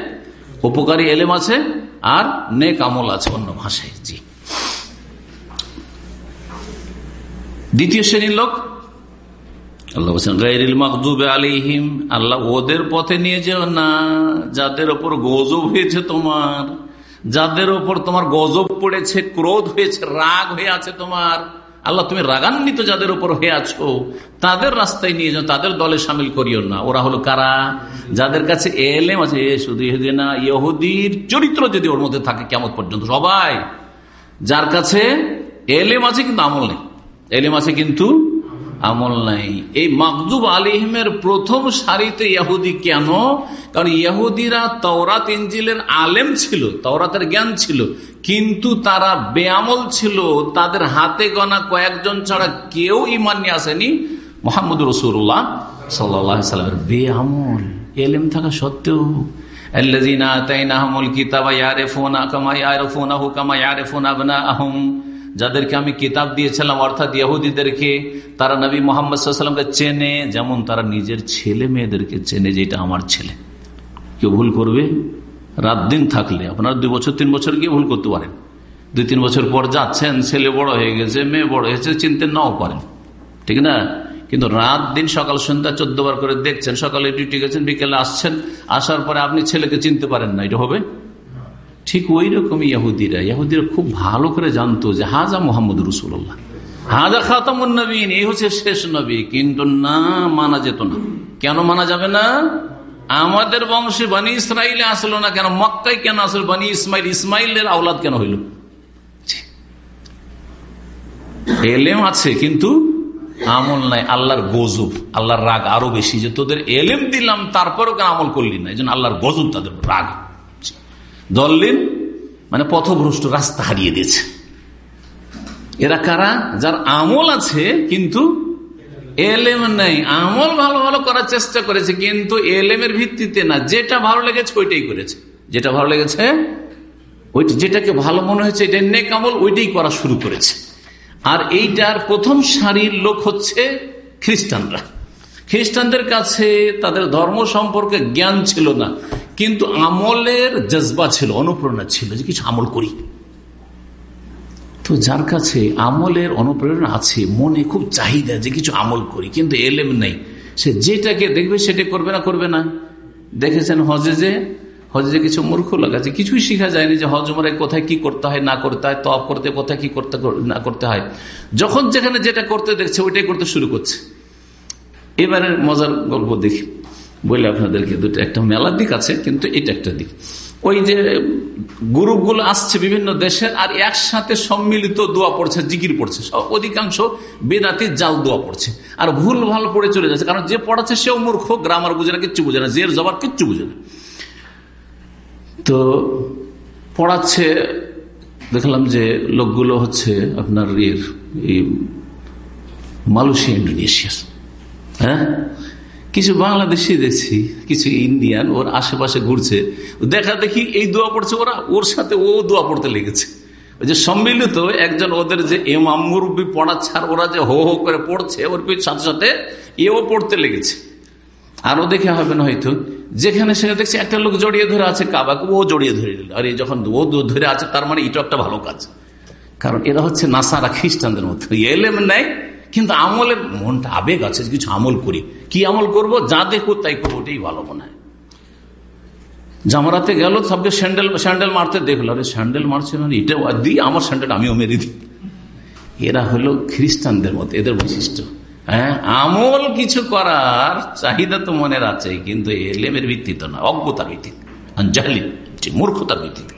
উপকারী এলেম আছে আর নেক আমল আছে অন্য ভাষায়। জি। দ্বিতীয় শ্রেণির লোক আল্লাহ বলছেন গাইরিল মকদুবে আলিহিম আল্লাহ ওদের পথে নিয়ে যেও না, যাদের ওপর গজব হয়েছে তোমার, যাদের ওপর তোমার গজব পড়েছে, ক্রোধ হয়েছে, রাগ হয়ে আছে তোমার, আল্লাহ তুমি রাগান্বিত যাদের উপর হয়ে আছো, তাদের রাস্তায় নিয়ে যাও, তাদের দলে সামিল করিও না। ওরা হলো কারা? যাদের কাছে এলেম আছে শুধু ইহুদি না ইহুদির চরিত্র যদি ওর মধ্যে থাকে কেমন পর্যন্ত সবাই। যার কাছে এলেম আছে, কিন্তু আমল নেই। এলেম আছে কিন্তু আমল নাই। এই মকদুব আলিহিমের প্রথম সারিতে ইয়াহুদি কেন? কারণ ইয়াহুদিরা তওরাত ইঞ্জিলের আলেম ছিল, তওরাতের জ্ঞান ছিল, কিন্তু তারা বেআমল ছিল। তাদের হাতে গনা কয়েকজন ছাড়া কেউ ইমান নিয়ে আসেনি। মোহাম্মদ রসুল্লাহ সাল্লামের বেআমল। এলেম থাকা সত্ত্বেও। আল্লাহ কিতাবা ফোন আহম যাদেরকে আমি কিতাব দিয়েছিলাম, অর্থাৎ ইহুদিদেরকে, তারা নবী মোহাম্মদকে চেনে, যেমন তারা নিজের ছেলে মেয়েদেরকে চেনে যেটা আমার ছেলে। কেউ ভুল করবে? রাত দিন থাকলে। আপনার দুই বছর, তিন বছর গিয়ে ভুল করতে পারেন। দুই, তিন বছর পর যাচ্ছেন, ছেলে বড় হয়ে গেছে, মেয়ে বড় হয়েছে, চিনতে নাও পারেন। ঠিক না? কিন্তু রাত দিন সকাল সন্ধ্যা চোদ্দ বার করে দেখছেন, সকালে ডিউটি গেছেন, বিকেলে আসছেন, আসার পরে আপনি ছেলেকে চিনতে পারেন না, এটা হবে? ঠিক ওই রকম ইয়াহুদিরা। ইয়াহুদিরা খুব ভালো করে জানতো যে হাজা মোহাম্মদ রসুল্লাহ হাজা খাতামুন নবীন, এই হচ্ছে শেষ নবী। কিন্তু না, মানা যেত না। কেন মানা যাবে না? আমাদের বংশে বানী ইসরায়েলে আসলো না কেন? মক্কাই কেন আসলো? বানী ইসমাইল, ইসমাইলের আওলাদ কেন হইল? এলেম আছে, কিন্তু আমল নাই, আল্লাহর গজব, আল্লাহর রাগ আরও বেশি যে তোদের এলেম দিলাম, তারপরেও কেন আমল করলি না? এই জন্য আল্লাহর গজব তাদের, রাগ। দল্লিন মানে পথভ্রষ্ট রাস্তা হারিয়ে দিয়েছে। এরা কারা? যার আমল আছে, কিন্তু এলেম নেই। আমল ভালো ভালো করার চেষ্টা করেছে, কিন্তু এলেমের ভিত্তিতে না। যেটা ভালো লেগেছে, ওইটাই করেছে। যেটা ভালো লেগেছে যেটাকে ভালো মনে হয়েছে, এটা নেক আমল, ওইটাই করা শুরু করেছে। আর এইটার প্রথম সারির লোক হচ্ছে খ্রিস্টানরা। খ্রিস্টানদের কাছে তাদের ধর্ম সম্পর্কে জ্ঞান ছিল না, কিন্তু আমলের জজবা ছিল, অনুপ্রেরণা ছিল যে কিছু আমল করি। তো যার কাছে আমলের অনুপ্রেরণা আছে, মনে খুব চাহিদা যে কিছু আমল করি, কিন্তু এলেম নেই। সে যেটাকে দেখবে সেটা করবে না করবে না। দেখেছেন হজে যে হজে যে কিছু মূর্খ লোক আছে, কিছুই শিখা যায়নি যে হজ মরে কোথায় কি করতে হয়, না করতে হয় তপ করতে কোথায় কি করতে, না করতে হয়। যখন যেখানে যেটা করতে দেখছে, ওইটাই করতে শুরু করছে। এবারে মজার গল্প দেখি। বলে আপনাদেরকে দুটো, একটা মেলার দিক আছে, কিন্তু এটা একটা দিক। ওই যে গ্রুপগুলো আসছে বিভিন্ন দেশের আর একসাথে সম্মিলিত দোয়া পড়ছে, জিকির পড়ছে। অধিকাংশ বেদাতি জাল দোয়া পড়ছে। আর ভুল ভালো পড়ে চলে যাচ্ছে, কারণ যে পড়াচ্ছে সেও মূর্খ, গ্রামার বুঝে না, কিচ্ছু বুঝে না, জের জবার কিচ্ছু বুঝে না। তো পড়াচ্ছে, দেখলাম যে লোকগুলো হচ্ছে আপনার ইয়ের মালয়েশিয়া ইন্ডোনেশিয়া হ্যাঁ? কিছু বাংলাদেশি দেখছি, কিছু ইন্ডিয়ান, ওর আশেপাশে ঘুরছে। দেখা দেখি এই দোয়া পড়ছে ওরা, ওর সাথে ও দোয়া পড়তে লেগেছে। ওই যে সম্মিলিত একজন ওদের যে এমাম মুরব্বী পড়াচ্ছে আর ওরা যে হো হো করে পড়ছে, ওর সাথে সাথে এও পড়তে লেগেছে। আরও দেখে হবে না হয়তো। যেখানে সেখানে দেখছি একটা লোক জড়িয়ে ধরে আছে কাবাকে, ও জড়িয়ে ধরে দিল আর এই যখন ও ধরে আছে, তার মানে এটা একটা ভালো কাজ। কারণ এরা হচ্ছে নাসারা খ্রিস্টানদের মতো। এলেম নেয় কিন্তু আমলের মনটা আবেগ আছে, কিছু আমল করি। কি আমল করব? যা দেখব তাই করব, ওটাই ভালো মনে হয়। জামারাতে গেল, সবকে স্যান্ডেল স্যান্ডেল মারতে দেখল। আরে, স্যান্ডেল মারছে মানে এটা দিই আমার স্যান্ডেল আমিও মেরে দিই। এরা হলো খ্রিস্টানদের মতো, এদের বৈশিষ্ট্য। হ্যাঁ আমল কিছু করার চাহিদা তো মনের আছে, কিন্তু এলেমের ভিত্তিতে না, অজ্ঞতার ভিত্তিতে। জাহলি মূর্খতার ভিত্তিতে।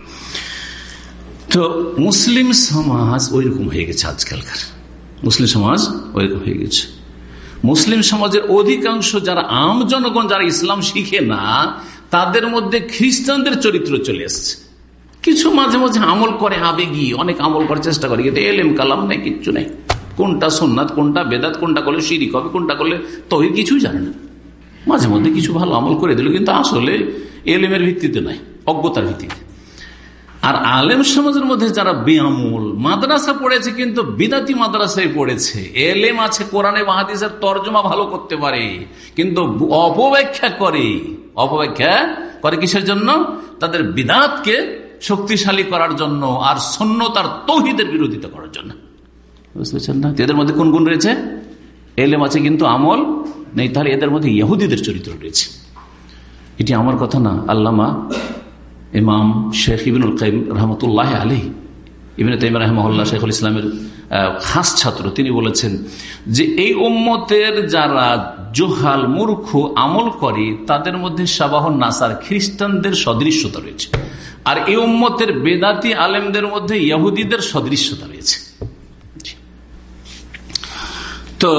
তো মুসলিম সমাজ ওইরকম হয়ে গেছে আজকালকার। মুসলিম সমাজ ওইরকম হয়ে গেছে। মুসলিম সমাজের অধিকাংশ যারা আম জনগণ, যারা ইসলাম শিখে না, তাদের মধ্যে খ্রিস্টানদের চরিত্র চলে এসছে। কিছু মাঝে মাঝে আমল করে আবেগি, অনেক আমল করার চেষ্টা করে, কিন্তু এলেম, কালাম নেই, কিচ্ছু নেই। কোনটা সোননাথ কোনটা বেদাত, কোনটা করলে শিরিক হবে, কোনটা করলে তবে কিছুই জানে না। মাঝে মধ্যে কিছু ভালো আমল করে দিল, কিন্তু আসলে এলেমের ভিত্তিতে নাই অজ্ঞতার ভিত্তিতে। আর আলেম সমাজের মধ্যে যারা বেআমুল, মাদ্রাসা পড়েছে কিন্তু বিদাতি মাদ্রাসায় পড়েছে। এলেম আছে, কোরআনে মাহাদিসের তর্জমা ভালো করতে পারে, কিন্তু অপব্যাখ্যা করে। অপব্যাখ্যা করে কিসের জন্য? তাদের বিদাতকে শক্তিশালী করার জন্য আর সন্ন্যতার তৌহিদের বিরোধিতা করার জন্য। বুঝতে না? এদের মধ্যে কোন কোন রয়েছে? এলেম আছে কিন্তু আমল নেই, তাহলে এদের মধ্যে ইহুদিদের চরিত্র রয়েছে। এটি আমার কথা না, আল্লামা ইমাম শেখ ইবিনুল কাইম রহমতুল্লাহ আলী ইবিন তাইম রহমল্লা শেখুল ইসলামের খাস ছাত্র, তিনি বলেছেন যে এই উম্মতের যারা জোহাল, মূর্খ আমল করে, তাদের মধ্যে সাবাহ নাসার খ্রিস্টানদের সদৃশ্যতা রয়েছে। আর এই উম্মতের বেদাতি আলেমদের মধ্যে ইয়াহুদিদের সদৃশ্যতা রয়েছে। তো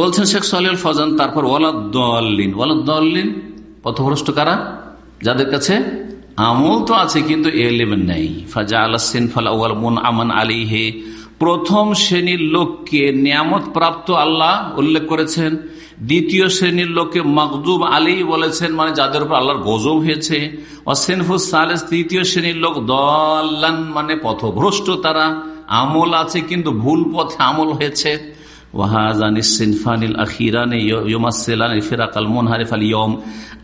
বলছেন শেখ সাল ফজান, তারপর ওয়ালাদ্দিন ওয়ালাদ্দিন পথভ্রষ্ট কারা? যাদের কাছে আমল তো আছে, কিন্তু এলেম নেই। ফাজা আলাসিন ফালা মুন আমান আলী হে প্রথম শ্রেণির লোককে নিয়ামত প্রাপ্ত আল্লাহ উল্লেখ করেছেন। দ্বিতীয় শ্রেণির লোককে মকদুব আলী বলেছেন মানে যাদের উপর আল্লাহর গজব হয়েছে। সালেস, তৃতীয় শ্রেণির লোক দল্লান মানে পথভ্রষ্ট তারা। আমল আছে, কিন্তু ভুল পথে আমল হয়েছে।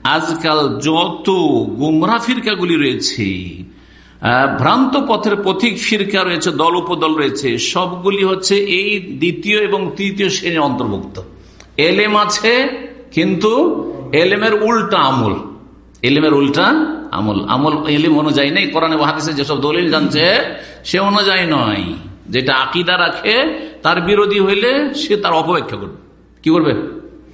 আজকাল যত গুমরা ফিরকাগুলি রয়েছে ভ্রান্ত পথের পথিক ফিরকা রয়েছে, দল উপদল রয়েছে, সবগুলি হচ্ছে এই দ্বিতীয় এবং তৃতীয় শ্রেণির অন্তর্ভুক্ত। এলেম আছে, কিন্তু এলেমের উল্টা আমল। এলেমের উল্টা আমল। আমল এলেম অনুযায়ী নেই, কোরআনে হাদিসে যেসব দলিল জানছে, সে অনুযায়ী নয়। যেটা আকিদা রাখে, তার বিরোধী হইলে সে তার অপব্যাখ্যা করবে। কি করবে?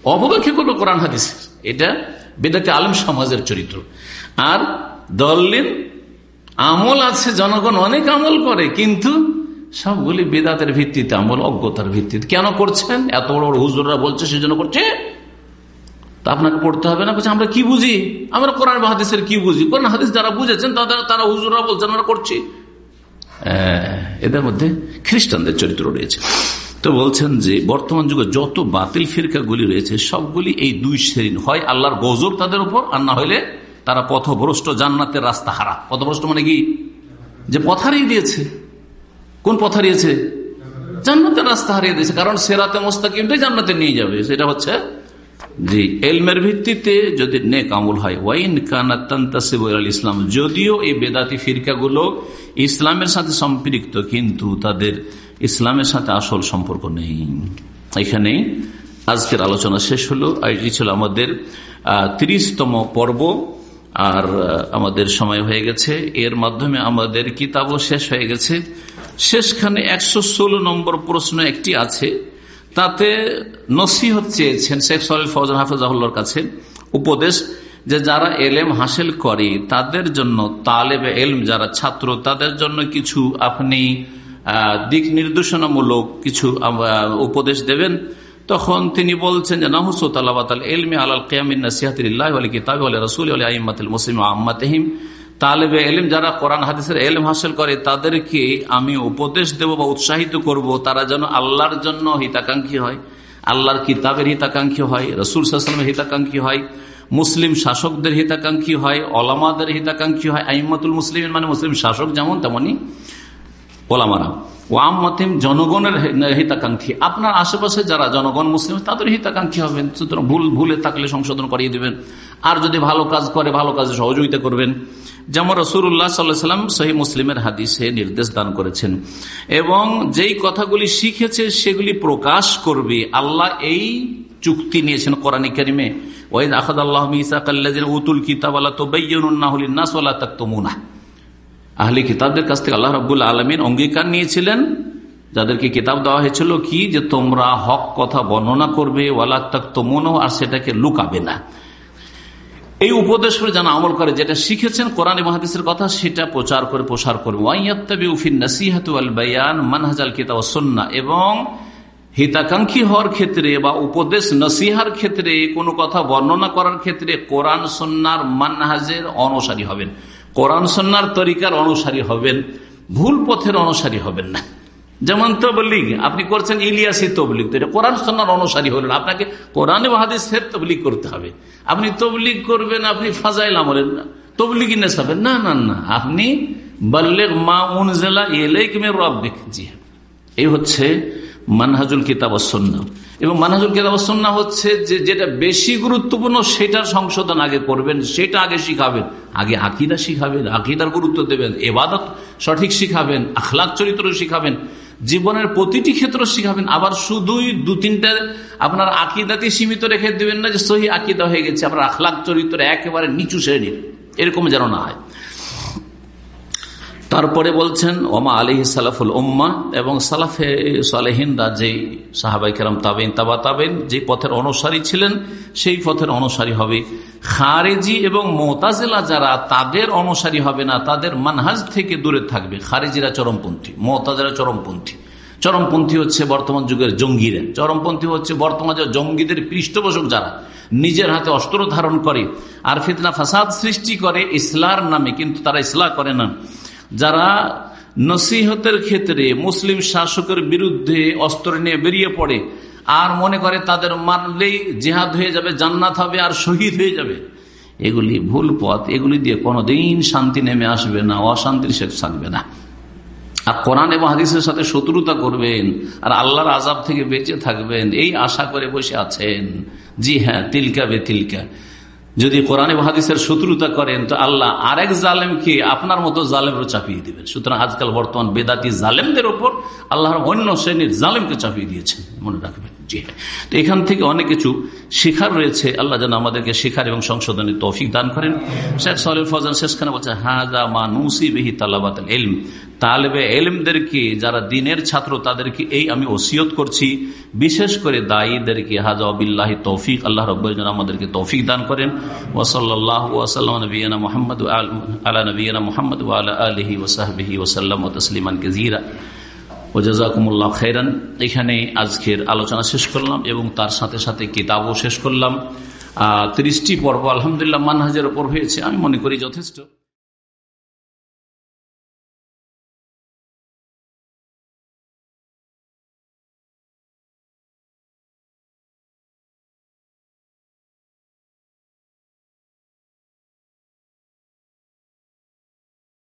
অপব্যাখ্যা করবে কোরআন হাদিস। এটা বেদাতে আলম সমাজের চরিত্র। আর দলিল আমল আছে, জনগণ অনেক আমল করে, কিন্তু সবগুলি বেদাতের ভিত্তিতে, আমল অজ্ঞতার ভিত্তিতে। কেন করছেন? এত বড় বড় হুজুররা বলছে, সেজন্য করছে। তা আপনাকে পড়তে হবে না, বলছে, আমরা কি বুঝি? আমরা কোরআন হাদিসের কি বুঝি? কোরআন হাদিস যারা বুঝেছেন, তাদের তারা হুজুররা বলছেন, আমরা করছি। এদের মধ্যে খ্রিস্টানদের চরিত্র রয়েছে। তো বলছেন যে, বর্তমান যুগে যত বাতিল ফিরকাগুলি রয়েছে, সবগুলি এই দুই শ্রেণি হয় আল্লাহর গজব তাদের উপর, আর না হলে তারা পথভ্রষ্ট, জান্নাতের রাস্তা হারা। পথভ্রষ্ট মানে কি? যে পথ হারিয়ে দিয়েছে। কোন পথ হারিয়েছে? জান্নাতের রাস্তা হারিয়ে দিয়েছে। কারণ সেরাতে মোস্তাকিমটাই জান্নাতে নিয়ে যাবে। সেটা হচ্ছে জি এলমের ভিত্তিতে যদি নেক আমল হয়, ওয়াইন কানাত্তান্তাসিবুল ইসলাম, যদিও এই বেদাতি ফিরকাগুলো ইসলামের সাথে সম্পৃক্ত, কিন্তু তাদের ইসলামের সাথে আসল সম্পর্ক নেই। এখানে আজকের আলোচনা শেষ হলো। এটি ছিল আমাদের তিরিশতম পর্ব। আর আমাদের সময় হয়ে গেছে। এর মাধ্যমে আমাদের কিতাবও শেষ হয়ে গেছে। শেষখানে একশো ষোলো নম্বর প্রশ্ন একটি আছে। তাতে নসিহত চেয়েছেন শেখ সালিল ফৌজান হাফিজাহুল্লার কাছে উপদেশ যে যারা এলেম হাসিল করে, তাদের জন্য তালেব এলম যারা ছাত্র, তাদের জন্য কিছু আপনি দিক নির্দেশনামূলক কিছু উপদেশ দেবেন। তখন তিনি বলছেন যে নাহুসত এলমে আলাল কিয়ামিন নাসিহাতিল্লাহ আলী কিতাব আলী রসুল আলী আহিমাতুল মুসলিম আহমাতহিম তালেবে এলিম যারা কোরআন হাদিসের এলিম হাসিল করে, তাদেরকে আমি উপদেশ দেব বা উৎসাহিত করব, তারা যেন আল্লাহর জন্য হিতাকাঙ্ক্ষী হয়, আল্লাহর কিতাবের হিতাকাঙ্ক্ষী হয়, রসুল সাল্লামের হিতাকাঙ্ক্ষী হয়, মুসলিম শাসকদের হিতাকাঙ্ক্ষী হয়, ওলামাদের হিতাকাঙ্ক্ষী হয়, আইমাতুল মুসলিম মানে মুসলিম শাসক যেমন তেমনই ওলামারা। ওয়াম মতিম জনগণের হিতাকাঙ্ক্ষী। আপনার আশেপাশে যারা জনগণ মুসলিম, তাদের হিতাকাঙ্ক্ষী হবেন। সুতরাং ভুল, ভুলে থাকলে সংশোধন করিয়ে দিবেন। আর যদি ভালো কাজ করে, ভালো কাজে সহযোগিতা করবেন। যেমন রসুল্লাহ সাল্লাম সহি মুসলিমের হাদিসে নির্দেশ দান করেছেন। এবং যেই কথাগুলি শিখেছে, সেগুলি প্রকাশ করবে। আল্লাহ এই চুক্তি নিয়েছেন কোরআনী কারিমে। ওয়াইদ আখাদ আল্লাহ উতুল কিতাব আল্লাহ আহলি কিতাবদের কাছ থেকে আল্লাহ রবুল আলমিন অঙ্গীকার নিয়েছিলেন, যাদেরকে কিতাব দেওয়া হয়েছিল কি যে তোমরা হক কথা বর্ণনা করবে তোমনও আর সেটাকে লুকাবে না। এই উপদেশ করে যেন আমল করে, যেটা শিখেছেন কোরআন মহাদিসের কথা, সেটা প্রচার করে প্রসার করবে। মানহাজাল কিতাব সন্না এবং হিতাকাঙ্ক্ষী হওয়ার ক্ষেত্রে বা উপদেশ নসিহার ক্ষেত্রে, কোনো কথা বর্ণনা করার ক্ষেত্রে কোরআন সন্ন্যার মানহাজের অনুসারী হবেন। কোরআন সন্ন্যার তরিকার অনুসারী হবেন, ভুল পথের অনুসারী হবেন না। যেমন তবলিগ, আপনি করছেন ইলিয়াসি তবলিগ এটা কোরআন সন্ন্যার অনুসারী হলেন, আপনাকে কোরআন হাদিসের তবলিগ করতে হবে। আপনি তবলিগ করবেন, আপনি ফাজাইল আমলেন না তবলিগ নেশাবেন। না না না, আপনি বল্লেগ মা উনজেলা এলেক মে জি এই হচ্ছে মানহাজুল কিতাব সন্না এবং মানহাজুল কিতাব সন্না হচ্ছে যে যেটা বেশি গুরুত্বপূর্ণ সেটার সংশোধন আগে করবেন, সেটা আগে শিখাবেন। আগে আকিদা শিখাবেন, আকিদার গুরুত্ব দেবেন, এবাদত সঠিক শিখাবেন, আখলাক চরিত্র শিখাবেন, জীবনের প্রতিটি ক্ষেত্র শিখাবেন। আবার শুধুই দু তিনটা আপনার আকিদাতে সীমিত রেখে দেবেন না যে সহি আকিদা হয়ে গেছে, আপনার আখলাক চরিত্র একেবারে নিচু শ্রেণির। এরকম যেন না হয়। তারপরে বলছেন, ওমা আলী সালাফুল উম্মা এবং সালাফে সালেহিনরা যেই সাহাবাই কেরাম তাবেন তাবা তাবেন যে পথের অনুসারী ছিলেন, সেই পথের অনুসারী হবে। খারেজি এবং মোতাজেলা যারা, তাদের অনুসারী হবে না, তাদের মানহাজ থেকে দূরে থাকবে। খারেজিরা চরমপন্থী, মোতাজেরা চরমপন্থী। চরমপন্থী হচ্ছে বর্তমান যুগের জঙ্গিরা। চরমপন্থী হচ্ছে বর্তমান জঙ্গিদের পৃষ্ঠপোষক যারা। নিজের হাতে অস্ত্র ধারণ করে, আর ফিতনা ফাসাদ সৃষ্টি করে ইসলার নামে, কিন্তু তারা ইসলাহ করে না। যারা নসিহতের ক্ষেত্রে মুসলিম শাসকের বিরুদ্ধে অস্ত্র নিয়ে বেরিয়ে পড়ে আর মনে করে তাদের মানলেই জেহাদ হয়ে যাবে, জান্নাত হবে আর শহীদ হয়ে যাবে, এগুলি ভুল পথ। এগুলি দিয়ে কোনোদিন শান্তি নেমে আসবে না, অশান্তির শেষ থাকবে না। আর কোরআন এবং হাদিসের সাথে শত্রুতা করবেন আর আল্লাহর আজাব থেকে বেঁচে থাকবেন, এই আশা করে বসে আছেন। জি হ্যাঁ তিলকা বে তিলকা। যদি কোরআন হাদিসের শত্রুতা করেন, তো আল্লাহ আরেক জালেমকে আপনার মতো জালেমেরও চাপিয়ে দিবেন। সুতরাং আজকাল বর্তমান বেদাতি জালেমদের ওপর আল্লাহর অন্য শ্রেণির জালেমকে চাপিয়ে দিয়েছেন, মনে রাখবেন। জি হ্যাঁ তো এখান থেকে অনেক কিছু শেখার রয়েছে। আল্লাহ যেন আমাদেরকে শেখার এবং সংশোধনের তৌফিক দান করেন। শেখ সাল ফজান শেষখানে বলছে হাজা মা নুসি বেহি তালাবাত এলম তালেবে এলমদেরকে যারা দিনের ছাত্র, তাদেরকে এই আমি ওসিয়ত করছি। বিশেষ করে দায়ীদেরকে হাজা আবিল্লাহি তৌফিক। আল্লাহ রব আমাদেরকে তৌফিক দান করেন। ওসল্লাহ ওয়াসাল্লাম নবীনা মোহাম্মদ আলা নবীনা মোহাম্মদ আলা আলহি ওসাহবিহি ওসাল্লাম তসলিমান কেজিরা ও জাজাকুমুল্লাহ খেরান এখানে আজকের আলোচনা শেষ করলাম এবং তার সাথে সাথে কিতাবও শেষ করলাম। ত্রিশটি পর্ব আলহামদুলিল্লাহ মানহাজের ওপর হয়েছে। আমি মনে করি যথেষ্ট।